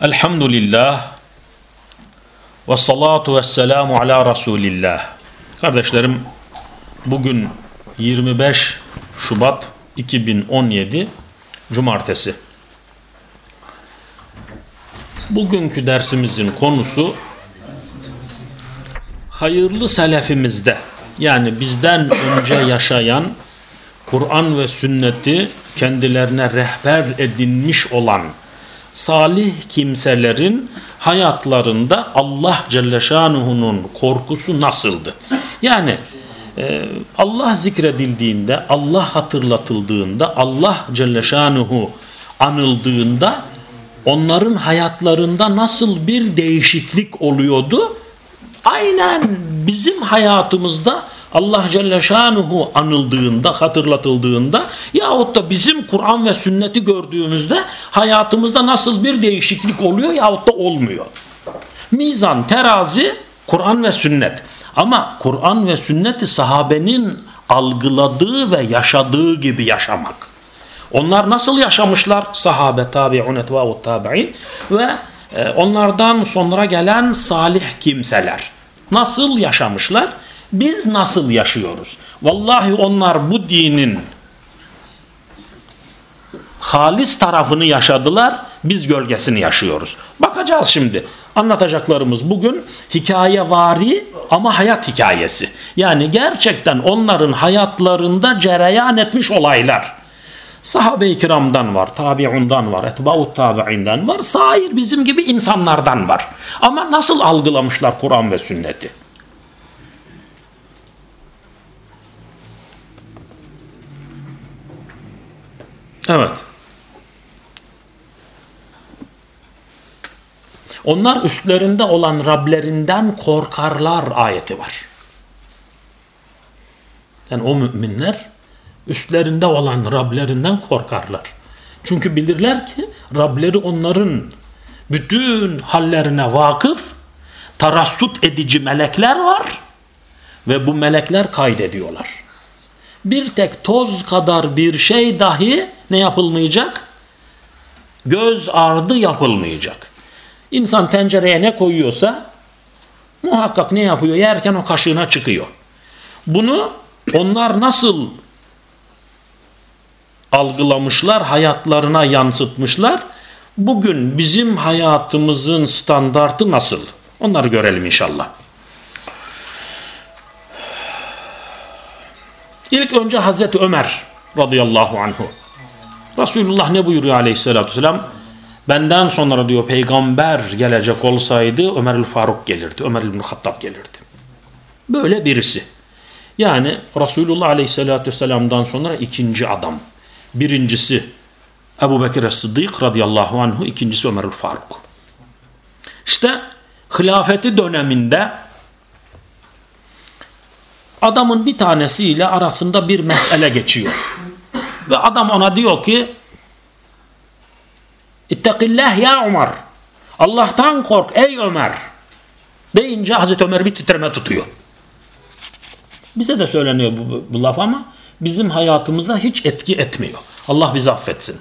Elhamdülillah ve salatu ve selamu ala Resulillah. Kardeşlerim bugün 25 Şubat 2017 Cumartesi. Bugünkü dersimizin konusu hayırlı selefimizde yani bizden önce yaşayan Kur'an ve sünneti kendilerine rehber edinmiş olan salih kimselerin hayatlarında Allah Celle Şanuhu'nun korkusu nasıldı? Yani e, Allah zikredildiğinde, Allah hatırlatıldığında, Allah Celle Şanuhu anıldığında onların hayatlarında nasıl bir değişiklik oluyordu? Aynen bizim hayatımızda Allah Celle Şanuhu anıldığında, hatırlatıldığında yahut da bizim Kur'an ve sünneti gördüğümüzde hayatımızda nasıl bir değişiklik oluyor yahut da olmuyor. Mizan, terazi, Kur'an ve sünnet. Ama Kur'an ve sünneti sahabenin algıladığı ve yaşadığı gibi yaşamak. Onlar nasıl yaşamışlar? Sahabe, tabi'un, etba'ut tabi'in ve e, onlardan sonra gelen salih kimseler. Nasıl yaşamışlar? Biz nasıl yaşıyoruz? Vallahi onlar bu dinin halis tarafını yaşadılar, biz gölgesini yaşıyoruz. Bakacağız şimdi. Anlatacaklarımız bugün hikayevari ama hayat hikayesi. Yani gerçekten onların hayatlarında cereyan etmiş olaylar. Sahabe-i kiramdan var, tabiundan var, etbaut tabiinden var, sair bizim gibi insanlardan var. Ama nasıl algılamışlar Kur'an ve sünneti? Evet. Onlar üstlerinde olan Rablerinden korkarlar ayeti var. Yani o müminler üstlerinde olan Rablerinden korkarlar. Çünkü bilirler ki Rableri onların bütün hallerine vakıf, tarassut edici melekler var ve bu melekler kaydediyorlar. Bir tek toz kadar bir şey dahi ne yapılmayacak? Göz ardı yapılmayacak. İnsan tencereye ne koyuyorsa muhakkak ne yapıyor? Yerken o kaşığına çıkıyor. Bunu onlar nasıl algılamışlar, hayatlarına yansıtmışlar? Bugün bizim hayatımızın standartı nasıl? Onları görelim inşallah. İlk önce Hazreti Ömer radıyallahu anhu. Resulullah ne buyuruyor aleyhissalatü vesselam? Benden sonra diyor peygamber gelecek olsaydı Ömer el Faruk gelirdi. Ömer el Hattab gelirdi. Böyle birisi. Yani Resulullah aleyhissalatü vesselam'dan sonra ikinci adam. Birincisi Ebu Bekir Sıddık radıyallahu anhu. ikincisi Ömer el Faruk. İşte hilafeti döneminde adamın bir tanesiyle arasında bir mesele geçiyor. Ve adam ona diyor ki İttakillah ya Ömer. Allah'tan kork ey Ömer. Deyince Hazreti Ömer bir titreme tutuyor. Bize de söyleniyor bu, bu laf ama bizim hayatımıza hiç etki etmiyor. Allah bizi affetsin.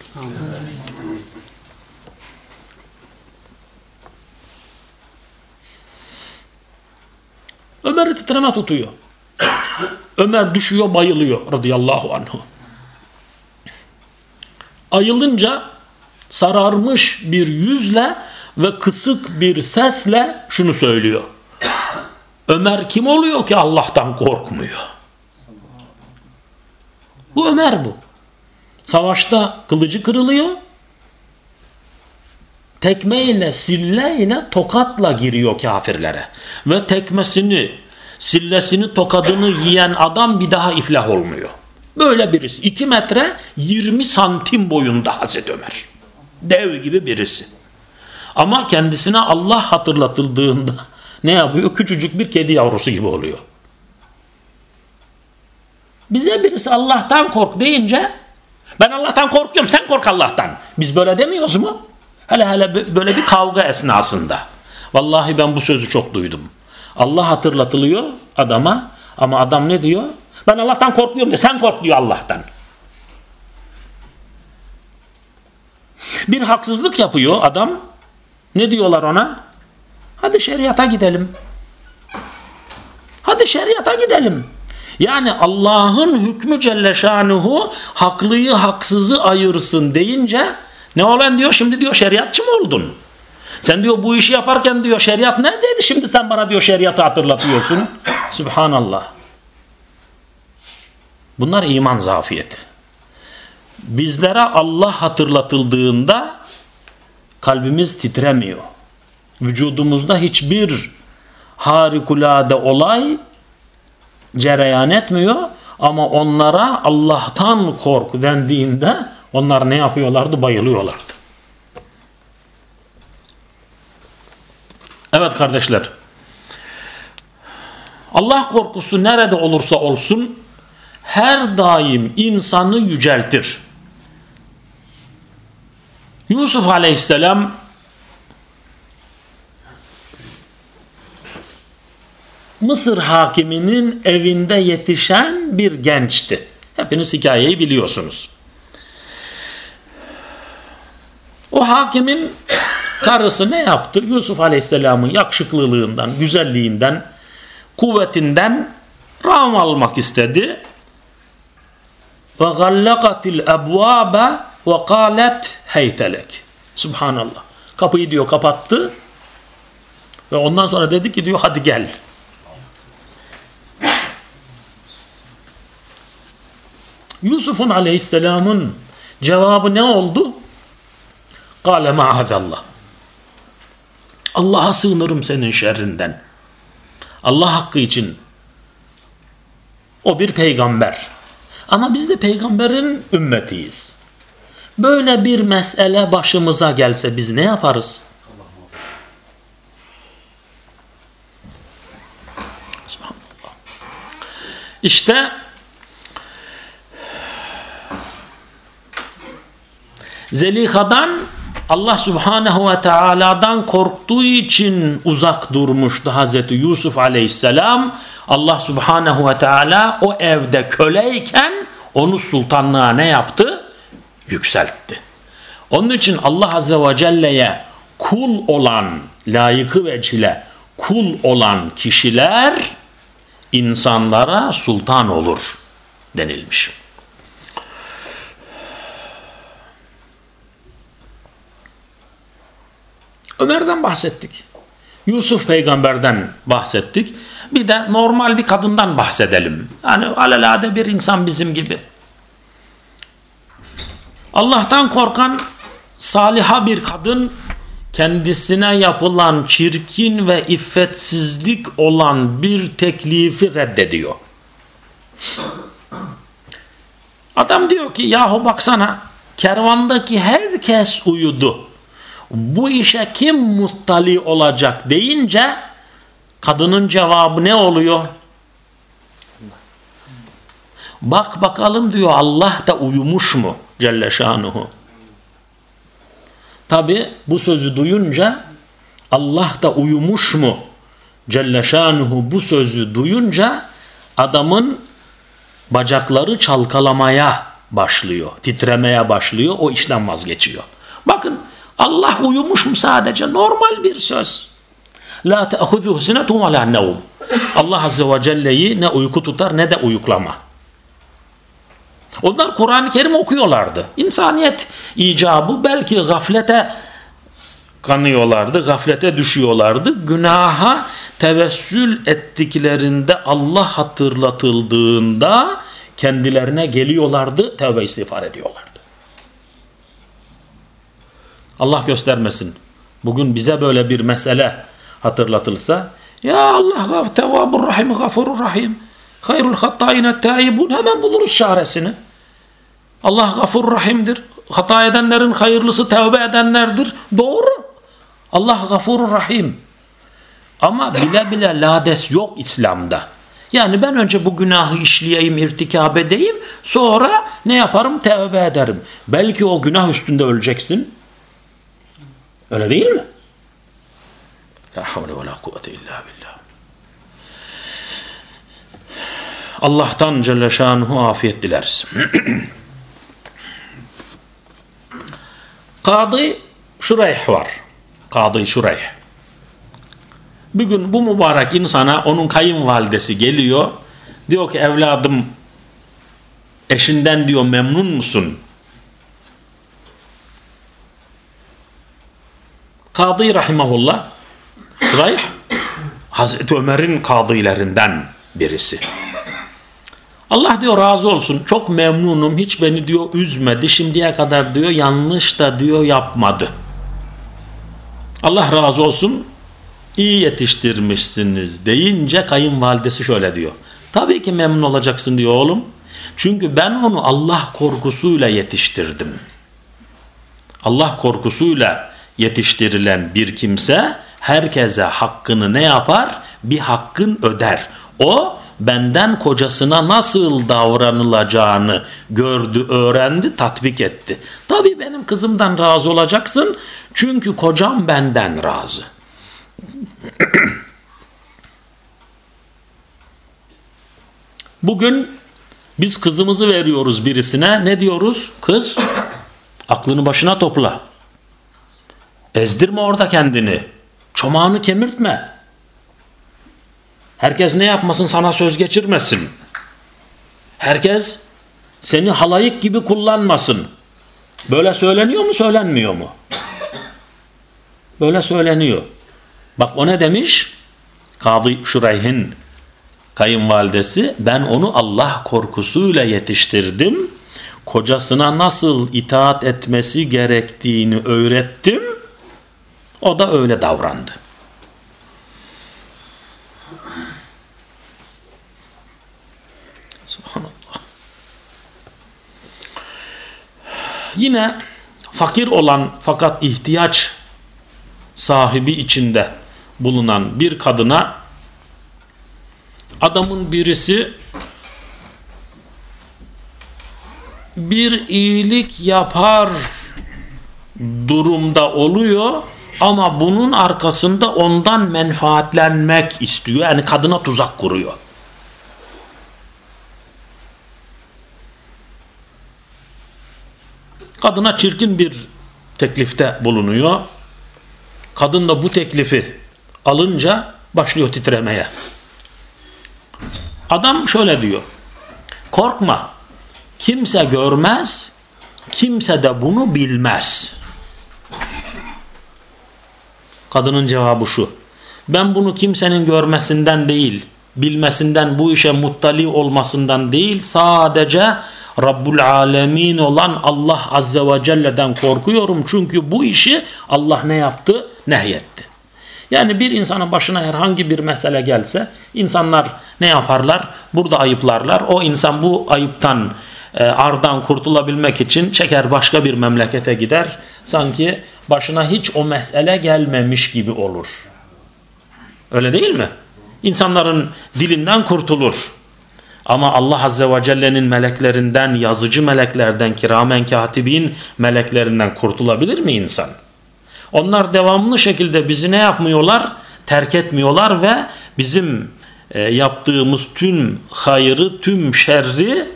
Ömer'i titreme tutuyor. Ömer düşüyor bayılıyor radıyallahu anhu. Ayılınca sararmış bir yüzle ve kısık bir sesle şunu söylüyor. Ömer kim oluyor ki Allah'tan korkmuyor? Bu Ömer bu. Savaşta kılıcı kırılıyor. Tekmeyle, silleyle, tokatla giriyor kafirlere. Ve tekmesini, sillesini, tokadını yiyen adam bir daha iflah olmuyor. Böyle birisi. 2 metre 20 santim boyunda Hazreti Ömer. Dev gibi birisi. Ama kendisine Allah hatırlatıldığında ne yapıyor? Küçücük bir kedi yavrusu gibi oluyor. Bize birisi Allah'tan kork deyince ben Allah'tan korkuyorum sen kork Allah'tan. Biz böyle demiyoruz mu? Hele hele böyle bir kavga esnasında. Vallahi ben bu sözü çok duydum. Allah hatırlatılıyor adama ama adam ne diyor? Ben Allah'tan korkuyorum de sen kork diyor Allah'tan. Bir haksızlık yapıyor adam. Ne diyorlar ona? Hadi şeriata gidelim. Hadi şeriata gidelim. Yani Allah'ın hükmü Celle Şanuhu haklıyı haksızı ayırsın deyince ne olan diyor şimdi diyor şeriatçı mı oldun? Sen diyor bu işi yaparken diyor şeriat neredeydi şimdi sen bana diyor şeriatı hatırlatıyorsun. Subhanallah. Bunlar iman zafiyeti. Bizlere Allah hatırlatıldığında kalbimiz titremiyor. Vücudumuzda hiçbir harikulade olay cereyan etmiyor ama onlara Allah'tan kork dendiğinde onlar ne yapıyorlardı? Bayılıyorlardı. Evet kardeşler. Allah korkusu nerede olursa olsun her daim insanı yüceltir. Yusuf aleyhisselam Mısır hakiminin evinde yetişen bir gençti. Hepiniz hikayeyi biliyorsunuz. O hakimin karısı ne yaptı? Yusuf Aleyhisselam'ın yakışıklılığından, güzelliğinden, kuvvetinden ram almak istedi. Ve gallakatil ebvabe ve kalet heytelek. Subhanallah. Kapıyı diyor kapattı. Ve ondan sonra dedi ki diyor hadi gel. Yusuf'un aleyhisselamın cevabı ne oldu? Kale maazallah. Allah'a sığınırım senin şerrinden. Allah hakkı için. O bir peygamber. Ama biz de peygamberin ümmetiyiz. Böyle bir mesele başımıza gelse biz ne yaparız? İşte Zeliha'dan Allah Subhanahu ve Taala'dan korktuğu için uzak durmuştu Hazreti Yusuf Aleyhisselam. Allah Subhanahu ve Teala o evde köleyken onu sultanlığa ne yaptı? Yükseltti. Onun için Allah Azze ve Celle'ye kul olan, layıkı ve cile kul olan kişiler insanlara sultan olur denilmiş. Ömer'den bahsettik. Yusuf peygamberden bahsettik. Bir de normal bir kadından bahsedelim. Yani alelade bir insan bizim gibi. Allah'tan korkan saliha bir kadın kendisine yapılan çirkin ve iffetsizlik olan bir teklifi reddediyor. Adam diyor ki yahu baksana kervandaki herkes uyudu bu işe kim muttali olacak deyince kadının cevabı ne oluyor? Bak bakalım diyor Allah da uyumuş mu Celle Şanuhu. Tabi bu sözü duyunca Allah da uyumuş mu Celle Şanuhu bu sözü duyunca adamın bacakları çalkalamaya başlıyor, titremeye başlıyor, o işten vazgeçiyor. Bakın Allah uyumuş mu sadece? Normal bir söz. La te'huzuhu sinetun ve la nevm. Allah Azze ve Celle'yi ne uyku tutar ne de uyuklama. Onlar Kur'an-ı Kerim okuyorlardı. İnsaniyet icabı belki gaflete kanıyorlardı, gaflete düşüyorlardı. Günaha tevessül ettiklerinde Allah hatırlatıldığında kendilerine geliyorlardı, tevbe istiğfar ediyorlar. Allah göstermesin. Bugün bize böyle bir mesele hatırlatılsa ya Allah tevabur rahim gafurur rahim hayrul hattayine taibun hemen buluruz çaresini. Allah gafur rahimdir. Hata edenlerin hayırlısı tevbe edenlerdir. Doğru. Allah gafurur rahim. Ama bile bile lades yok İslam'da. Yani ben önce bu günahı işleyeyim, irtikab edeyim, sonra ne yaparım? Tevbe ederim. Belki o günah üstünde öleceksin. Öyle değil mi? La havle ve la kuvvete illa billah. Allah'tan Celle Şanuhu afiyet dileriz. Kadı Şureyh var. Kadı Şureyh. Bir gün bu mübarek insana onun kayınvalidesi geliyor. Diyor ki evladım eşinden diyor memnun musun? Kadı Rahimahullah Şureyh Hazreti Ömer'in kadilerinden birisi. Allah diyor razı olsun çok memnunum hiç beni diyor üzmedi şimdiye kadar diyor yanlış da diyor yapmadı. Allah razı olsun iyi yetiştirmişsiniz deyince kayınvalidesi şöyle diyor. Tabii ki memnun olacaksın diyor oğlum. Çünkü ben onu Allah korkusuyla yetiştirdim. Allah korkusuyla yetiştirilen bir kimse herkese hakkını ne yapar? Bir hakkın öder. O benden kocasına nasıl davranılacağını gördü, öğrendi, tatbik etti. Tabii benim kızımdan razı olacaksın çünkü kocam benden razı. Bugün biz kızımızı veriyoruz birisine ne diyoruz? Kız aklını başına topla. Ezdirme orada kendini. Çomağını kemirtme. Herkes ne yapmasın sana söz geçirmesin. Herkes seni halayık gibi kullanmasın. Böyle söyleniyor mu söylenmiyor mu? Böyle söyleniyor. Bak o ne demiş? Kadı Şureyh'in kayınvalidesi ben onu Allah korkusuyla yetiştirdim. Kocasına nasıl itaat etmesi gerektiğini öğrettim. O da öyle davrandı. Yine fakir olan fakat ihtiyaç sahibi içinde bulunan bir kadına adamın birisi bir iyilik yapar durumda oluyor ama bunun arkasında ondan menfaatlenmek istiyor. Yani kadına tuzak kuruyor. Kadına çirkin bir teklifte bulunuyor. Kadın da bu teklifi alınca başlıyor titremeye. Adam şöyle diyor. Korkma. Kimse görmez. Kimse de bunu bilmez. Kadının cevabı şu. Ben bunu kimsenin görmesinden değil, bilmesinden, bu işe muttali olmasından değil, sadece Rabbul Alemin olan Allah Azze ve Celle'den korkuyorum. Çünkü bu işi Allah ne yaptı? Nehyetti. Yani bir insanın başına herhangi bir mesele gelse insanlar ne yaparlar? Burada ayıplarlar. O insan bu ayıptan e, ardan kurtulabilmek için çeker başka bir memlekete gider. Sanki başına hiç o mesele gelmemiş gibi olur. Öyle değil mi? İnsanların dilinden kurtulur. Ama Allah Azze ve Celle'nin meleklerinden, yazıcı meleklerden, kiramen katibin meleklerinden kurtulabilir mi insan? Onlar devamlı şekilde bizi ne yapmıyorlar? Terk etmiyorlar ve bizim e, yaptığımız tüm hayrı, tüm şerri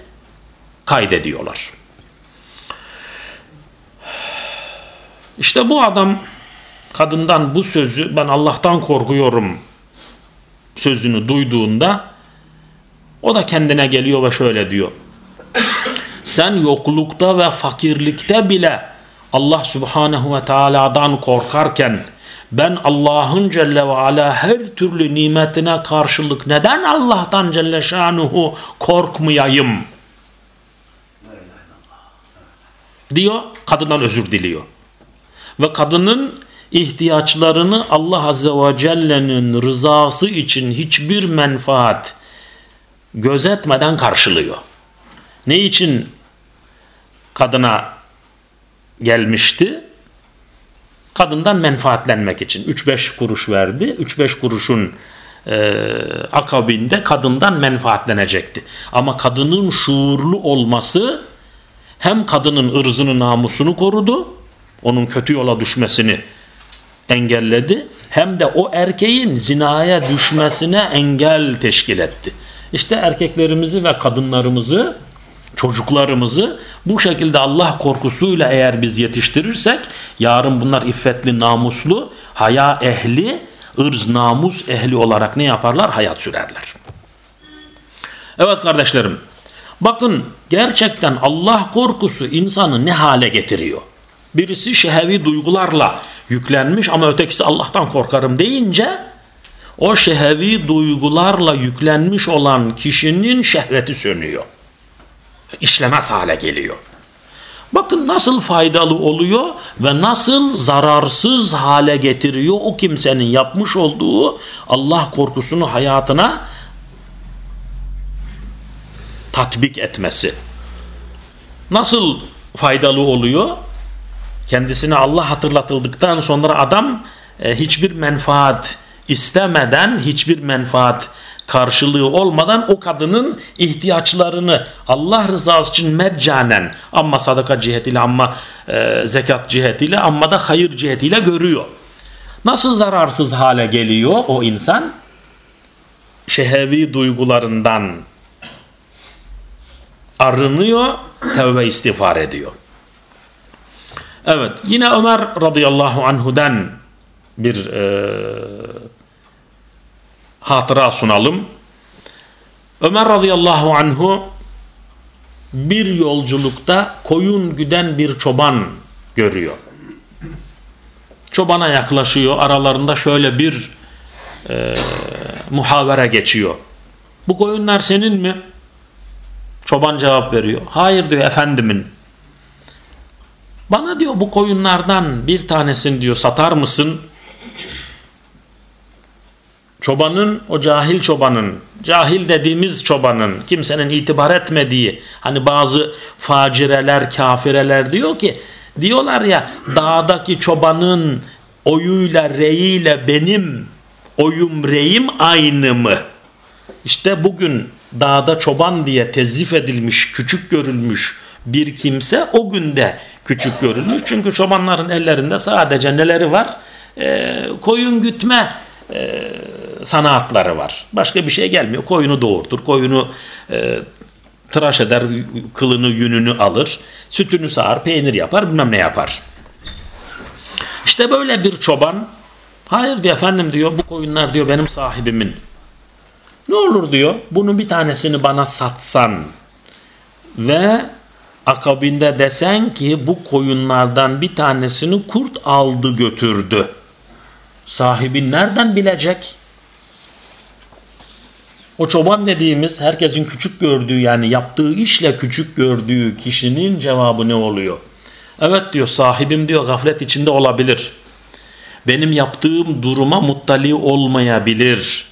kaydediyorlar. İşte bu adam kadından bu sözü ben Allah'tan korkuyorum sözünü duyduğunda o da kendine geliyor ve şöyle diyor. Sen yoklukta ve fakirlikte bile Allah Subhanahu ve Taala'dan korkarken ben Allah'ın Celle ve Ala her türlü nimetine karşılık neden Allah'tan Celle Şanuhu korkmayayım? Diyor, kadından özür diliyor. Ve kadının ihtiyaçlarını Allah Azze ve Celle'nin rızası için hiçbir menfaat gözetmeden karşılıyor. Ne için kadına gelmişti? Kadından menfaatlenmek için. 3-5 kuruş verdi. 3-5 kuruşun e, akabinde kadından menfaatlenecekti. Ama kadının şuurlu olması hem kadının ırzını namusunu korudu, onun kötü yola düşmesini engelledi, hem de o erkeğin zinaya düşmesine engel teşkil etti. İşte erkeklerimizi ve kadınlarımızı çocuklarımızı bu şekilde Allah korkusuyla eğer biz yetiştirirsek yarın bunlar iffetli, namuslu, haya ehli, ırz namus ehli olarak ne yaparlar? Hayat sürerler. Evet kardeşlerim bakın gerçekten Allah korkusu insanı ne hale getiriyor? Birisi şehevi duygularla yüklenmiş ama ötekisi Allah'tan korkarım deyince o şehevi duygularla yüklenmiş olan kişinin şehveti sönüyor. İşlemez hale geliyor. Bakın nasıl faydalı oluyor ve nasıl zararsız hale getiriyor o kimsenin yapmış olduğu Allah korkusunu hayatına tatbik etmesi. Nasıl faydalı oluyor? Kendisine Allah hatırlatıldıktan sonra adam e, hiçbir menfaat istemeden, hiçbir menfaat karşılığı olmadan o kadının ihtiyaçlarını Allah rızası için meccanen amma sadaka cihetiyle amma e, zekat cihetiyle amma da hayır cihetiyle görüyor. Nasıl zararsız hale geliyor o insan? Şehevi duygularından arınıyor, tevbe istiğfar ediyor. Evet, yine Ömer radıyallahu anhu'dan bir e, hatıra sunalım. Ömer radıyallahu anhu bir yolculukta koyun güden bir çoban görüyor. Çobana yaklaşıyor. Aralarında şöyle bir e, muhavere geçiyor. Bu koyunlar senin mi? Çoban cevap veriyor. Hayır diyor efendimin. Bana diyor bu koyunlardan bir tanesini diyor satar mısın? çobanın o cahil çobanın cahil dediğimiz çobanın kimsenin itibar etmediği hani bazı facireler kafireler diyor ki diyorlar ya dağdaki çobanın oyuyla reyiyle benim oyum reyim aynı mı? İşte bugün dağda çoban diye tezif edilmiş, küçük görülmüş bir kimse o günde küçük görülmüş. Çünkü çobanların ellerinde sadece neleri var? Ee, koyun gütme e, sanatları var. Başka bir şey gelmiyor. Koyunu doğurtur, koyunu e, tıraş eder, kılını, yününü alır, sütünü sağar, peynir yapar, bilmem ne yapar. İşte böyle bir çoban, hayır diyor efendim diyor, bu koyunlar diyor benim sahibimin. Ne olur diyor, bunun bir tanesini bana satsan ve akabinde desen ki bu koyunlardan bir tanesini kurt aldı götürdü. Sahibi nereden bilecek? O çoban dediğimiz herkesin küçük gördüğü yani yaptığı işle küçük gördüğü kişinin cevabı ne oluyor? Evet diyor sahibim diyor gaflet içinde olabilir. Benim yaptığım duruma muttali olmayabilir.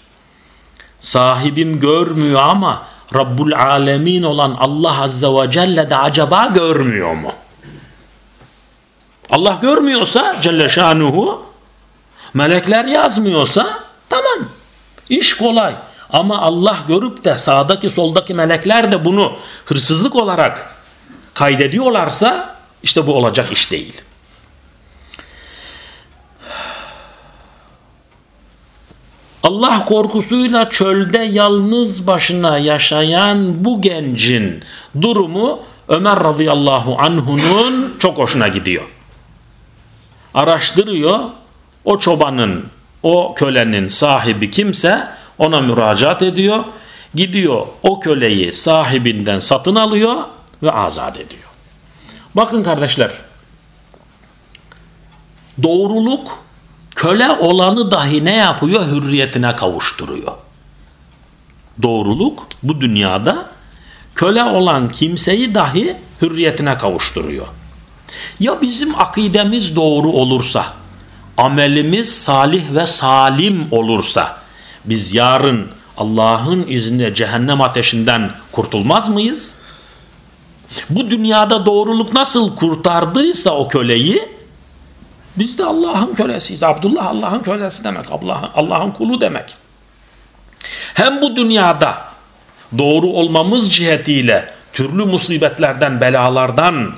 Sahibim görmüyor ama Rabbul Alemin olan Allah Azze ve Celle de acaba görmüyor mu? Allah görmüyorsa Celle Şanuhu melekler yazmıyorsa tamam iş kolay. Ama Allah görüp de sağdaki soldaki melekler de bunu hırsızlık olarak kaydediyorlarsa işte bu olacak iş değil. Allah korkusuyla çölde yalnız başına yaşayan bu gencin durumu Ömer radıyallahu anhunun çok hoşuna gidiyor. Araştırıyor o çobanın, o kölenin sahibi kimse ona müracaat ediyor. Gidiyor o köleyi sahibinden satın alıyor ve azat ediyor. Bakın kardeşler. Doğruluk köle olanı dahi ne yapıyor? Hürriyetine kavuşturuyor. Doğruluk bu dünyada köle olan kimseyi dahi hürriyetine kavuşturuyor. Ya bizim akidemiz doğru olursa, amelimiz salih ve salim olursa, biz yarın Allah'ın izniyle cehennem ateşinden kurtulmaz mıyız? Bu dünyada doğruluk nasıl kurtardıysa o köleyi biz de Allah'ın kölesiyiz. Abdullah Allah'ın kölesi demek. Allah'ın Allah kulu demek. Hem bu dünyada doğru olmamız cihetiyle türlü musibetlerden, belalardan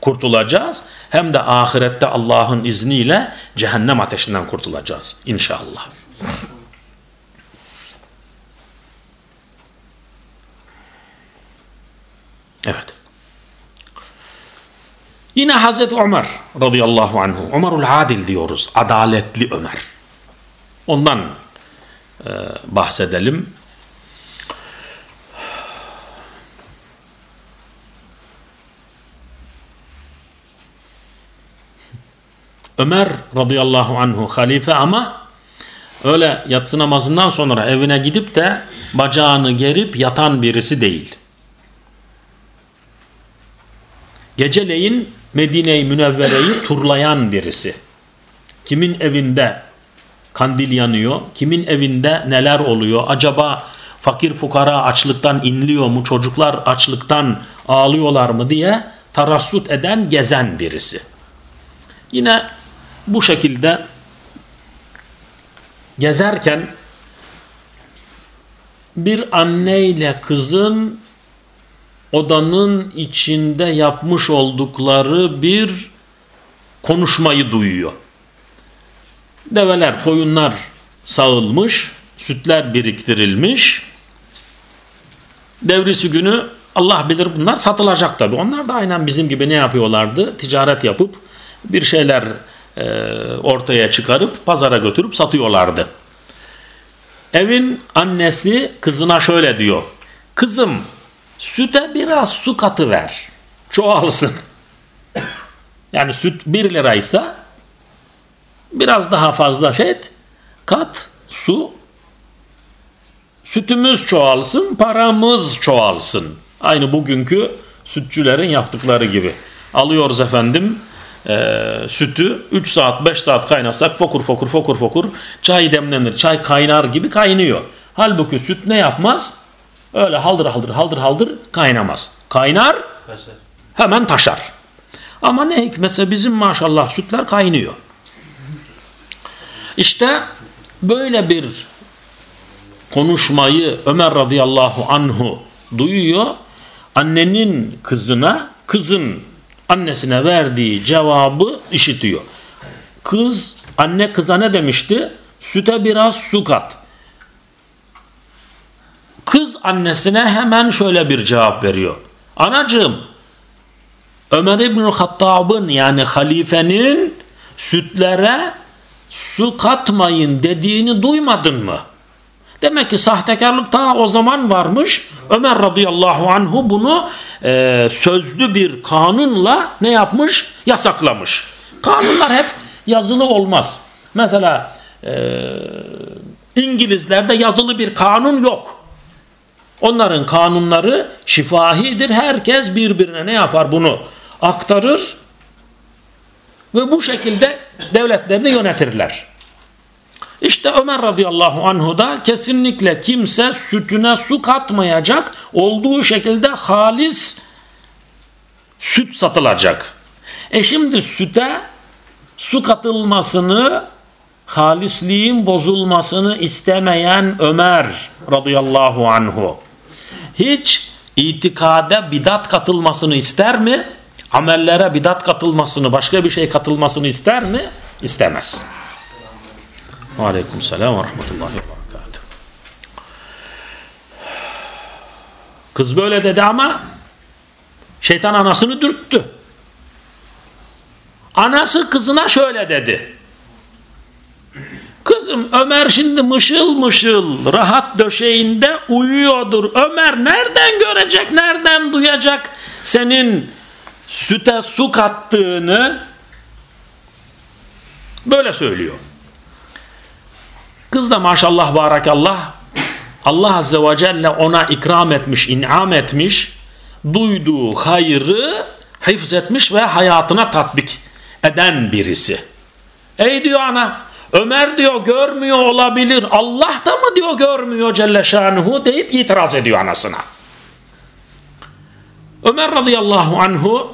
kurtulacağız. Hem de ahirette Allah'ın izniyle cehennem ateşinden kurtulacağız. İnşallah. Evet. Yine Hazreti Ömer radıyallahu anhu. Ömerul Adil diyoruz. Adaletli Ömer. Ondan e, bahsedelim. Ömer radıyallahu anhu halife ama öyle yatsı namazından sonra evine gidip de bacağını gerip yatan birisi değil. Geceleyin Medine-i Münevvere'yi turlayan birisi. Kimin evinde kandil yanıyor, kimin evinde neler oluyor, acaba fakir fukara açlıktan inliyor mu, çocuklar açlıktan ağlıyorlar mı diye tarassut eden, gezen birisi. Yine bu şekilde gezerken bir anne ile kızın odanın içinde yapmış oldukları bir konuşmayı duyuyor. Develer, koyunlar sağılmış, sütler biriktirilmiş. Devrisi günü Allah bilir bunlar satılacak tabi. Onlar da aynen bizim gibi ne yapıyorlardı? Ticaret yapıp bir şeyler e, ortaya çıkarıp pazara götürüp satıyorlardı. Evin annesi kızına şöyle diyor. Kızım süte biraz su katı ver. Çoğalsın. Yani süt 1 liraysa biraz daha fazla şey et, kat su sütümüz çoğalsın paramız çoğalsın. Aynı bugünkü sütçülerin yaptıkları gibi. Alıyoruz efendim e, sütü 3 saat 5 saat kaynatsak fokur fokur fokur fokur çay demlenir. Çay kaynar gibi kaynıyor. Halbuki süt ne yapmaz? Öyle haldır haldır haldır haldır kaynamaz. Kaynar hemen taşar. Ama ne hikmetse bizim maşallah sütler kaynıyor. İşte böyle bir konuşmayı Ömer radıyallahu anhu duyuyor. Annenin kızına, kızın annesine verdiği cevabı işitiyor. Kız, anne kıza ne demişti? Süte biraz su kat. Kız annesine hemen şöyle bir cevap veriyor. Anacığım, Ömer İbn-i Hattab'ın yani halifenin sütlere su katmayın dediğini duymadın mı? Demek ki sahtekarlık ta o zaman varmış. Ömer radıyallahu anhu bunu e, sözlü bir kanunla ne yapmış? Yasaklamış. Kanunlar hep yazılı olmaz. Mesela e, İngilizlerde yazılı bir kanun yok. Onların kanunları şifahidir. Herkes birbirine ne yapar bunu aktarır ve bu şekilde devletlerini yönetirler. İşte Ömer radıyallahu anhu da kesinlikle kimse sütüne su katmayacak olduğu şekilde halis süt satılacak. E şimdi süte su katılmasını halisliğin bozulmasını istemeyen Ömer radıyallahu anhu hiç itikade bidat katılmasını ister mi? Amellere bidat katılmasını, başka bir şey katılmasını ister mi? İstemez. Aleyküm selam ve rahmetullahi ve. Kız böyle dedi ama şeytan anasını dürttü. Anası kızına şöyle dedi. Kızım Ömer şimdi mışıl mışıl rahat döşeğinde uyuyordur. Ömer nereden görecek, nereden duyacak senin süte su kattığını? Böyle söylüyor. Kız da maşallah barakallah Allah Azze ve Celle ona ikram etmiş, inam etmiş, duyduğu hayrı hifz etmiş ve hayatına tatbik eden birisi. Ey diyor ana, Ömer diyor görmüyor olabilir, Allah da mı diyor görmüyor Celle Şanuhu deyip itiraz ediyor anasına. Ömer radıyallahu anhu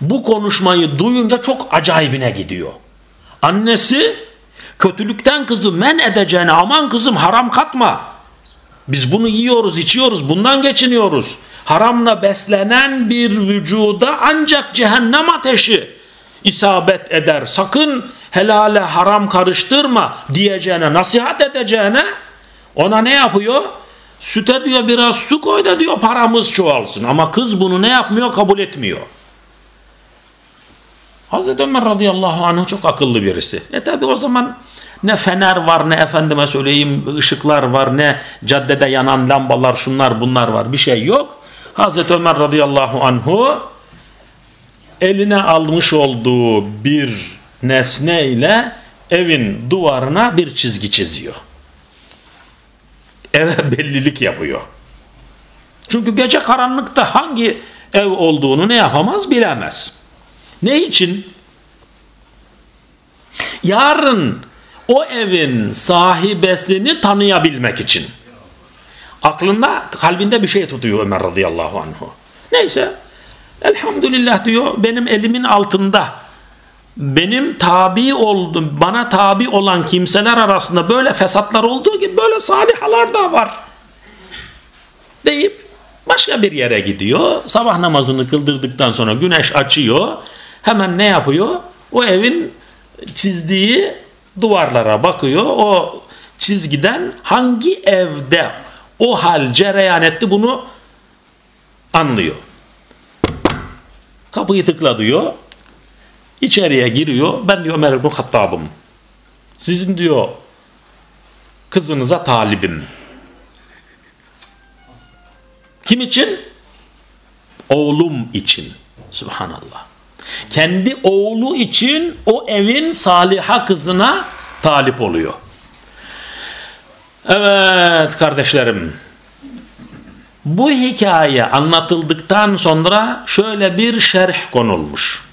bu konuşmayı duyunca çok acayibine gidiyor. Annesi kötülükten kızı men edeceğine aman kızım haram katma. Biz bunu yiyoruz, içiyoruz, bundan geçiniyoruz. Haramla beslenen bir vücuda ancak cehennem ateşi isabet eder. Sakın helale haram karıştırma diyeceğine, nasihat edeceğine ona ne yapıyor? Süte diyor biraz su koy da diyor paramız çoğalsın. Ama kız bunu ne yapmıyor? Kabul etmiyor. Hazreti Ömer radıyallahu anh çok akıllı birisi. E tabi o zaman ne fener var ne efendime söyleyeyim ışıklar var ne caddede yanan lambalar şunlar bunlar var bir şey yok. Hazreti Ömer radıyallahu anhu eline almış olduğu bir nesne ile evin duvarına bir çizgi çiziyor. Eve bellilik yapıyor. Çünkü gece karanlıkta hangi ev olduğunu ne yapamaz bilemez. Ne için? Yarın o evin sahibesini tanıyabilmek için. Aklında, kalbinde bir şey tutuyor Ömer radıyallahu anhu. Neyse, elhamdülillah diyor, benim elimin altında, benim tabi oldum, bana tabi olan kimseler arasında böyle fesatlar olduğu gibi böyle salihalar da var. Deyip başka bir yere gidiyor. Sabah namazını kıldırdıktan sonra güneş açıyor. Hemen ne yapıyor? O evin çizdiği duvarlara bakıyor. O çizgiden hangi evde o hal cereyan etti bunu anlıyor. Kapıyı tıkla diyor. İçeriye giriyor. Ben diyor Ömer ibn Hattab'ım. Sizin diyor kızınıza talibim. Kim için? Oğlum için. Subhanallah. Kendi oğlu için o evin saliha kızına talip oluyor. Evet kardeşlerim. Bu hikaye anlatıldıktan sonra şöyle bir şerh konulmuş.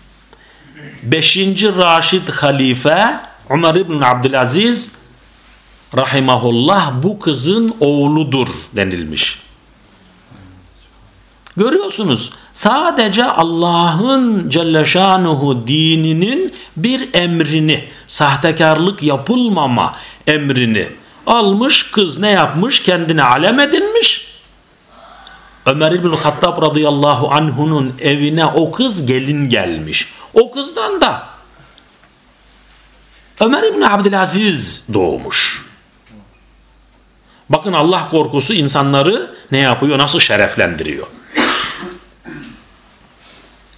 Beşinci Raşid Halife Umar İbn Abdülaziz rahimahullah bu kızın oğludur denilmiş. Görüyorsunuz sadece Allah'ın Celle Şanuhu dininin bir emrini sahtekarlık yapılmama emrini almış kız ne yapmış? Kendine alem edinmiş. Ömer İbn Hattab radıyallahu anhunun evine o kız gelin gelmiş o kızdan da Ömer İbn Abdülaziz doğmuş bakın Allah korkusu insanları ne yapıyor nasıl şereflendiriyor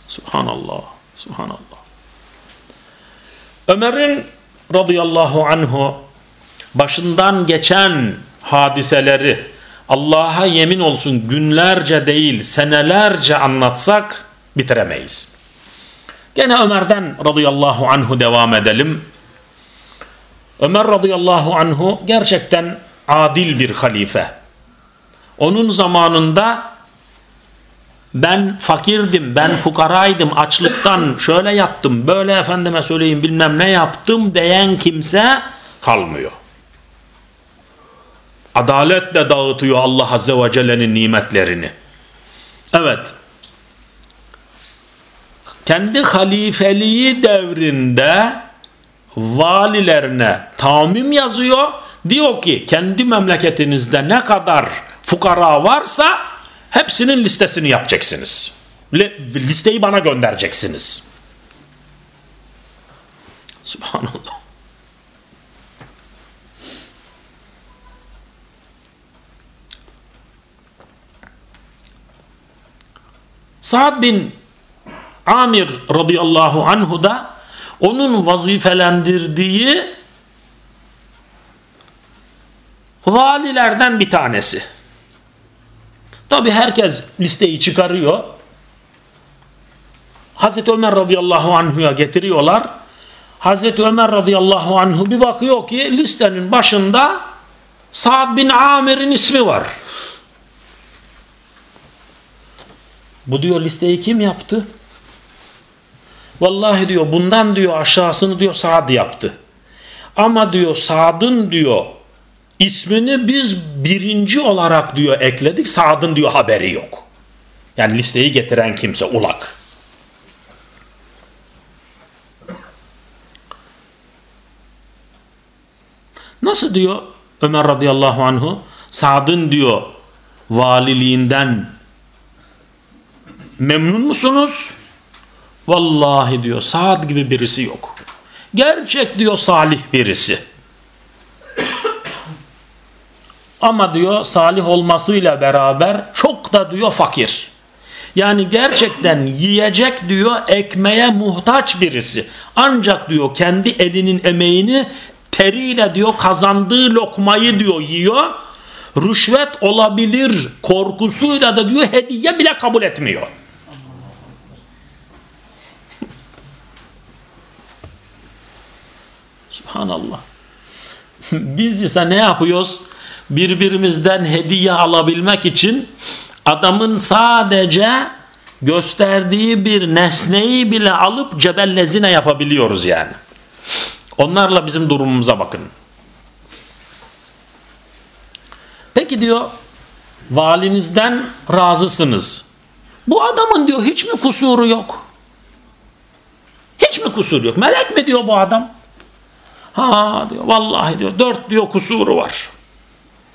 Subhanallah. Subhanallah. Ömer'in radıyallahu anhu başından geçen hadiseleri Allah'a yemin olsun günlerce değil senelerce anlatsak bitiremeyiz. Gene Ömer'den radıyallahu anhu devam edelim. Ömer radıyallahu anhu gerçekten adil bir halife. Onun zamanında ben fakirdim, ben fukaraydım, açlıktan şöyle yattım, böyle efendime söyleyeyim bilmem ne yaptım diyen kimse kalmıyor. Adaletle dağıtıyor Allah Azze ve Celle'nin nimetlerini. Evet. Kendi halifeliği devrinde valilerine tamim yazıyor. Diyor ki kendi memleketinizde ne kadar fukara varsa Hepsinin listesini yapacaksınız. Listeyi bana göndereceksiniz. Subhanallah. Sa'd bin Amir radıyallahu anhu da onun vazifelendirdiği valilerden bir tanesi. Tabi herkes listeyi çıkarıyor. Hazreti Ömer radıyallahu anhu'ya getiriyorlar. Hazreti Ömer radıyallahu anhu bir bakıyor ki listenin başında Sa'd bin Amir'in ismi var. Bu diyor listeyi kim yaptı? Vallahi diyor bundan diyor aşağısını diyor Sa'd yaptı. Ama diyor Sa'd'ın diyor ismini biz birinci olarak diyor ekledik. Sad'ın diyor haberi yok. Yani listeyi getiren kimse ulak. Nasıl diyor Ömer radıyallahu anhu? Sad'ın diyor valiliğinden memnun musunuz? Vallahi diyor Sa'd gibi birisi yok. Gerçek diyor salih birisi. Ama diyor salih olmasıyla beraber çok da diyor fakir. Yani gerçekten yiyecek diyor ekmeğe muhtaç birisi. Ancak diyor kendi elinin emeğini teriyle diyor kazandığı lokmayı diyor yiyor. Rüşvet olabilir korkusuyla da diyor hediye bile kabul etmiyor. Subhanallah. Biz ise ne yapıyoruz? Birbirimizden hediye alabilmek için adamın sadece gösterdiği bir nesneyi bile alıp cebellezine yapabiliyoruz yani. Onlarla bizim durumumuza bakın. Peki diyor valinizden razısınız. Bu adamın diyor hiç mi kusuru yok? Hiç mi kusuru yok? Melek mi diyor bu adam? Ha diyor vallahi diyor dört diyor kusuru var.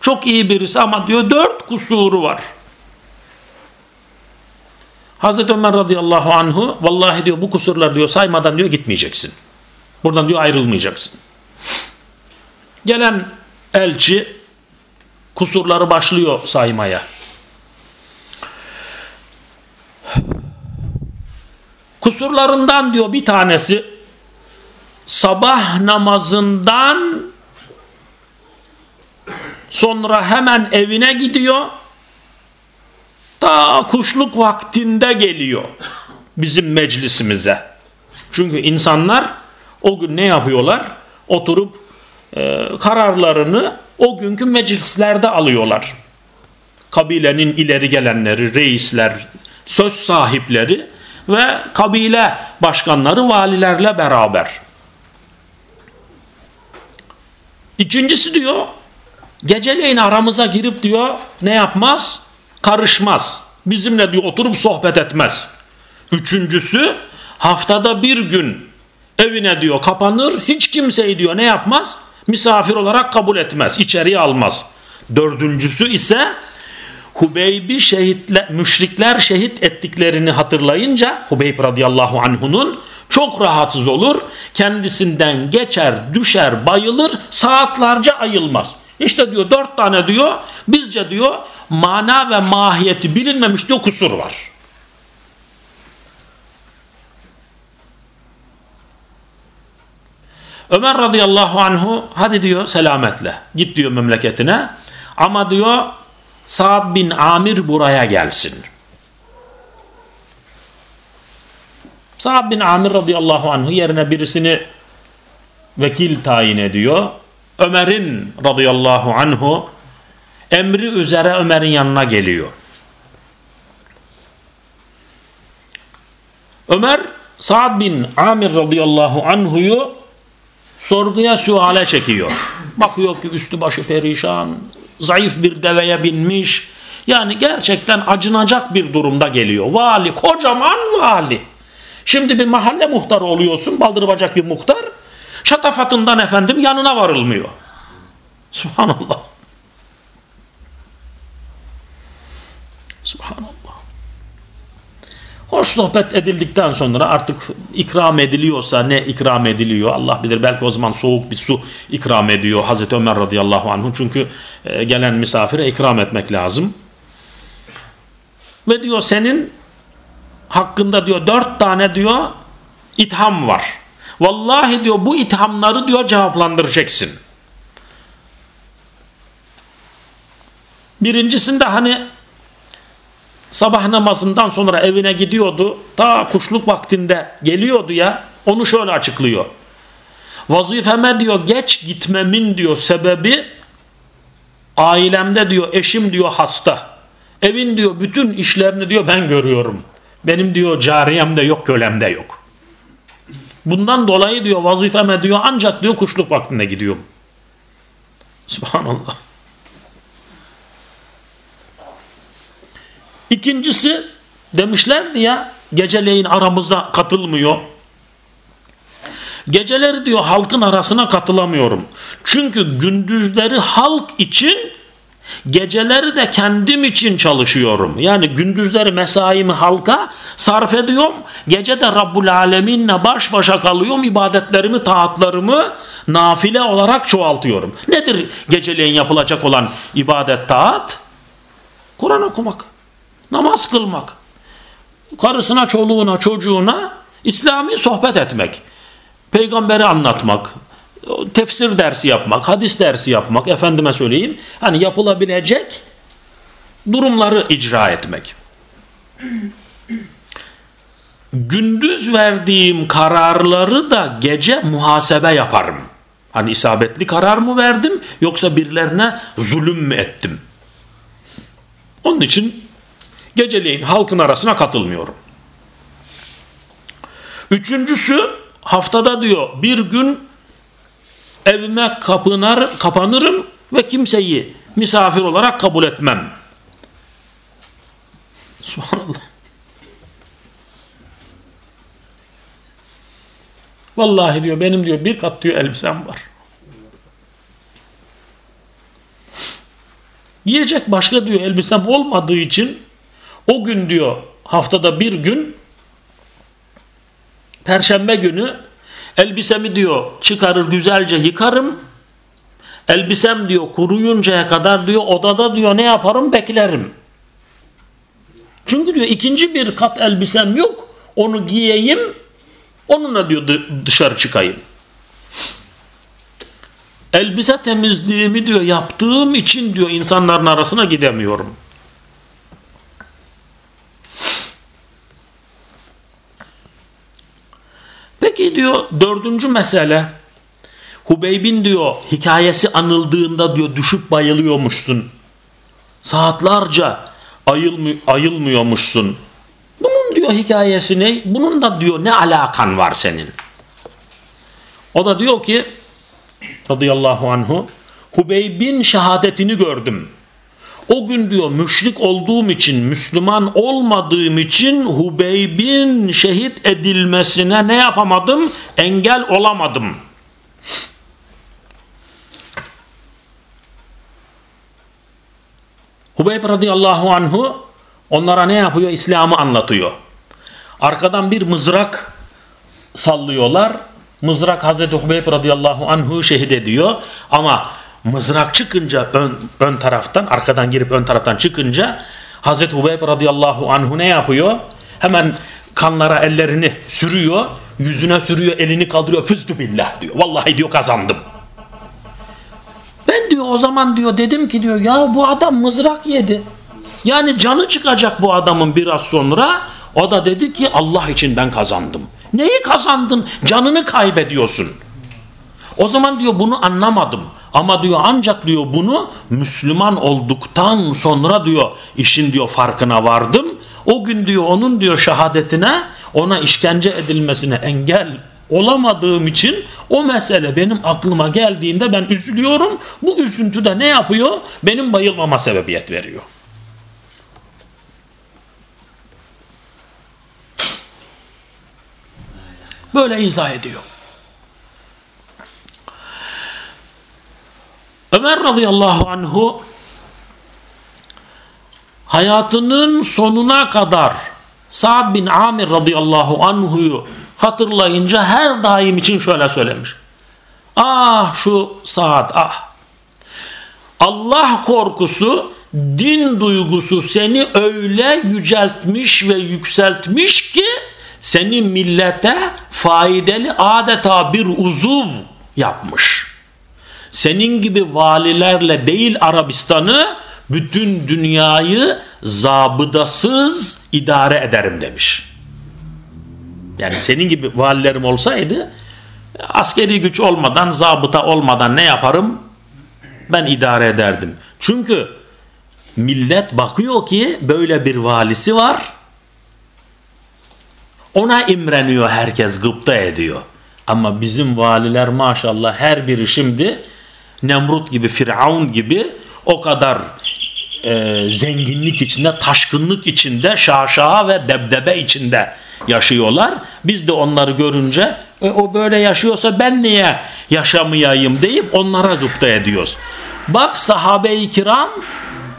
Çok iyi birisi ama diyor dört kusuru var. Hazreti Ömer radıyallahu anhu vallahi diyor bu kusurlar diyor saymadan diyor gitmeyeceksin. Buradan diyor ayrılmayacaksın. Gelen elçi kusurları başlıyor saymaya. Kusurlarından diyor bir tanesi sabah namazından sonra hemen evine gidiyor ta kuşluk vaktinde geliyor bizim meclisimize. Çünkü insanlar o gün ne yapıyorlar? Oturup e, kararlarını o günkü meclislerde alıyorlar. Kabilenin ileri gelenleri, reisler, söz sahipleri ve kabile başkanları valilerle beraber. İkincisi diyor geceleyin aramıza girip diyor ne yapmaz? Karışmaz. Bizimle diyor oturup sohbet etmez. Üçüncüsü haftada bir gün evine diyor kapanır hiç kimseyi diyor ne yapmaz? Misafir olarak kabul etmez. içeriye almaz. Dördüncüsü ise Hubeybi şehitle, müşrikler şehit ettiklerini hatırlayınca Hubeyb radıyallahu anhunun çok rahatsız olur. Kendisinden geçer, düşer, bayılır, saatlerce ayılmaz. İşte diyor dört tane diyor bizce diyor mana ve mahiyeti bilinmemiş diyor kusur var. Ömer radıyallahu anhu hadi diyor selametle git diyor memleketine ama diyor Sa'd bin Amir buraya gelsin. Sa'd bin Amir radıyallahu anhu yerine birisini vekil tayin ediyor. Ömer'in radıyallahu anhu emri üzere Ömer'in yanına geliyor. Ömer Sa'd bin Amir radıyallahu anhu'yu sorguya suale çekiyor. Bakıyor ki üstü başı perişan, zayıf bir deveye binmiş. Yani gerçekten acınacak bir durumda geliyor. Vali, kocaman vali. Şimdi bir mahalle muhtarı oluyorsun, baldırı bir muhtar. Şatafatından efendim yanına varılmıyor. Subhanallah. Subhanallah. Hoş sohbet edildikten sonra artık ikram ediliyorsa ne ikram ediliyor Allah bilir. Belki o zaman soğuk bir su ikram ediyor Hazreti Ömer radıyallahu anh. Çünkü e, gelen misafire ikram etmek lazım. Ve diyor senin hakkında diyor dört tane diyor itham var. Vallahi diyor bu ithamları diyor cevaplandıracaksın. Birincisinde hani sabah namazından sonra evine gidiyordu. Ta kuşluk vaktinde geliyordu ya. Onu şöyle açıklıyor. Vazifeme diyor geç gitmemin diyor sebebi ailemde diyor eşim diyor hasta. Evin diyor bütün işlerini diyor ben görüyorum. Benim diyor cariyem de yok kölem de yok. Bundan dolayı diyor vazifeme diyor ancak diyor kuşluk vaktinde gidiyorum. Subhanallah. İkincisi demişlerdi ya geceleyin aramıza katılmıyor. Geceleri diyor halkın arasına katılamıyorum. Çünkü gündüzleri halk için Geceleri de kendim için çalışıyorum. Yani gündüzleri mesaimi halka sarf ediyorum. Gece de Rabbul Alemin'le baş başa kalıyorum. İbadetlerimi, taatlarımı nafile olarak çoğaltıyorum. Nedir geceleyin yapılacak olan ibadet, taat? Kur'an okumak, namaz kılmak, karısına, çoluğuna, çocuğuna İslami sohbet etmek, peygamberi anlatmak, tefsir dersi yapmak, hadis dersi yapmak, efendime söyleyeyim, hani yapılabilecek durumları icra etmek. Gündüz verdiğim kararları da gece muhasebe yaparım. Hani isabetli karar mı verdim yoksa birilerine zulüm mü ettim? Onun için geceleyin halkın arasına katılmıyorum. Üçüncüsü haftada diyor bir gün evime kapınar, kapanırım ve kimseyi misafir olarak kabul etmem. Subhanallah. Vallahi diyor benim diyor bir kat diyor elbisem var. Yiyecek başka diyor elbisem olmadığı için o gün diyor haftada bir gün Perşembe günü elbisemi diyor çıkarır güzelce yıkarım. Elbisem diyor kuruyuncaya kadar diyor odada diyor ne yaparım beklerim. Çünkü diyor ikinci bir kat elbisem yok. Onu giyeyim. Onunla diyor dışarı çıkayım. Elbise temizliğimi diyor yaptığım için diyor insanların arasına gidemiyorum. Peki diyor dördüncü mesele Hubeyb'in diyor hikayesi anıldığında diyor düşüp bayılıyormuşsun. Saatlerce ayılmı, ayılmıyormuşsun. Bunun diyor hikayesi ne? Bunun da diyor ne alakan var senin? O da diyor ki radıyallahu anhu Hubeyb'in şehadetini gördüm. O gün diyor müşrik olduğum için, Müslüman olmadığım için Hubeyb'in şehit edilmesine ne yapamadım? Engel olamadım. Hubeyb radıyallahu anhu onlara ne yapıyor? İslam'ı anlatıyor. Arkadan bir mızrak sallıyorlar. Mızrak Hazreti Hubeyb radıyallahu anhu şehit ediyor. Ama mızrak çıkınca ön, ön taraftan arkadan girip ön taraftan çıkınca Hazreti Hubeyb radıyallahu anhu ne yapıyor? Hemen kanlara ellerini sürüyor, yüzüne sürüyor, elini kaldırıyor. Füzdü billah diyor. Vallahi diyor kazandım. Ben diyor o zaman diyor dedim ki diyor ya bu adam mızrak yedi. Yani canı çıkacak bu adamın biraz sonra. O da dedi ki Allah için ben kazandım. Neyi kazandın? Canını kaybediyorsun. O zaman diyor bunu anlamadım. Ama diyor ancak diyor bunu Müslüman olduktan sonra diyor işin diyor farkına vardım. O gün diyor onun diyor şehadetine ona işkence edilmesine engel olamadığım için o mesele benim aklıma geldiğinde ben üzülüyorum. Bu üzüntü de ne yapıyor? Benim bayılmama sebebiyet veriyor. Böyle izah ediyor. Ömer radıyallahu anhu hayatının sonuna kadar Sa'd bin Amir radıyallahu anhu'yu hatırlayınca her daim için şöyle söylemiş. Ah şu Sa'd ah. Allah korkusu, din duygusu seni öyle yüceltmiş ve yükseltmiş ki seni millete faydalı adeta bir uzuv yapmış senin gibi valilerle değil Arabistan'ı bütün dünyayı zabıdasız idare ederim demiş. Yani senin gibi valilerim olsaydı askeri güç olmadan zabıta olmadan ne yaparım? Ben idare ederdim. Çünkü millet bakıyor ki böyle bir valisi var. Ona imreniyor herkes gıpta ediyor. Ama bizim valiler maşallah her biri şimdi Nemrut gibi, Firavun gibi o kadar e, zenginlik içinde, taşkınlık içinde, şaşaha ve debdebe içinde yaşıyorlar. Biz de onları görünce e, o böyle yaşıyorsa ben niye yaşamayayım deyip onlara gıpta ediyoruz. Bak sahabe-i kiram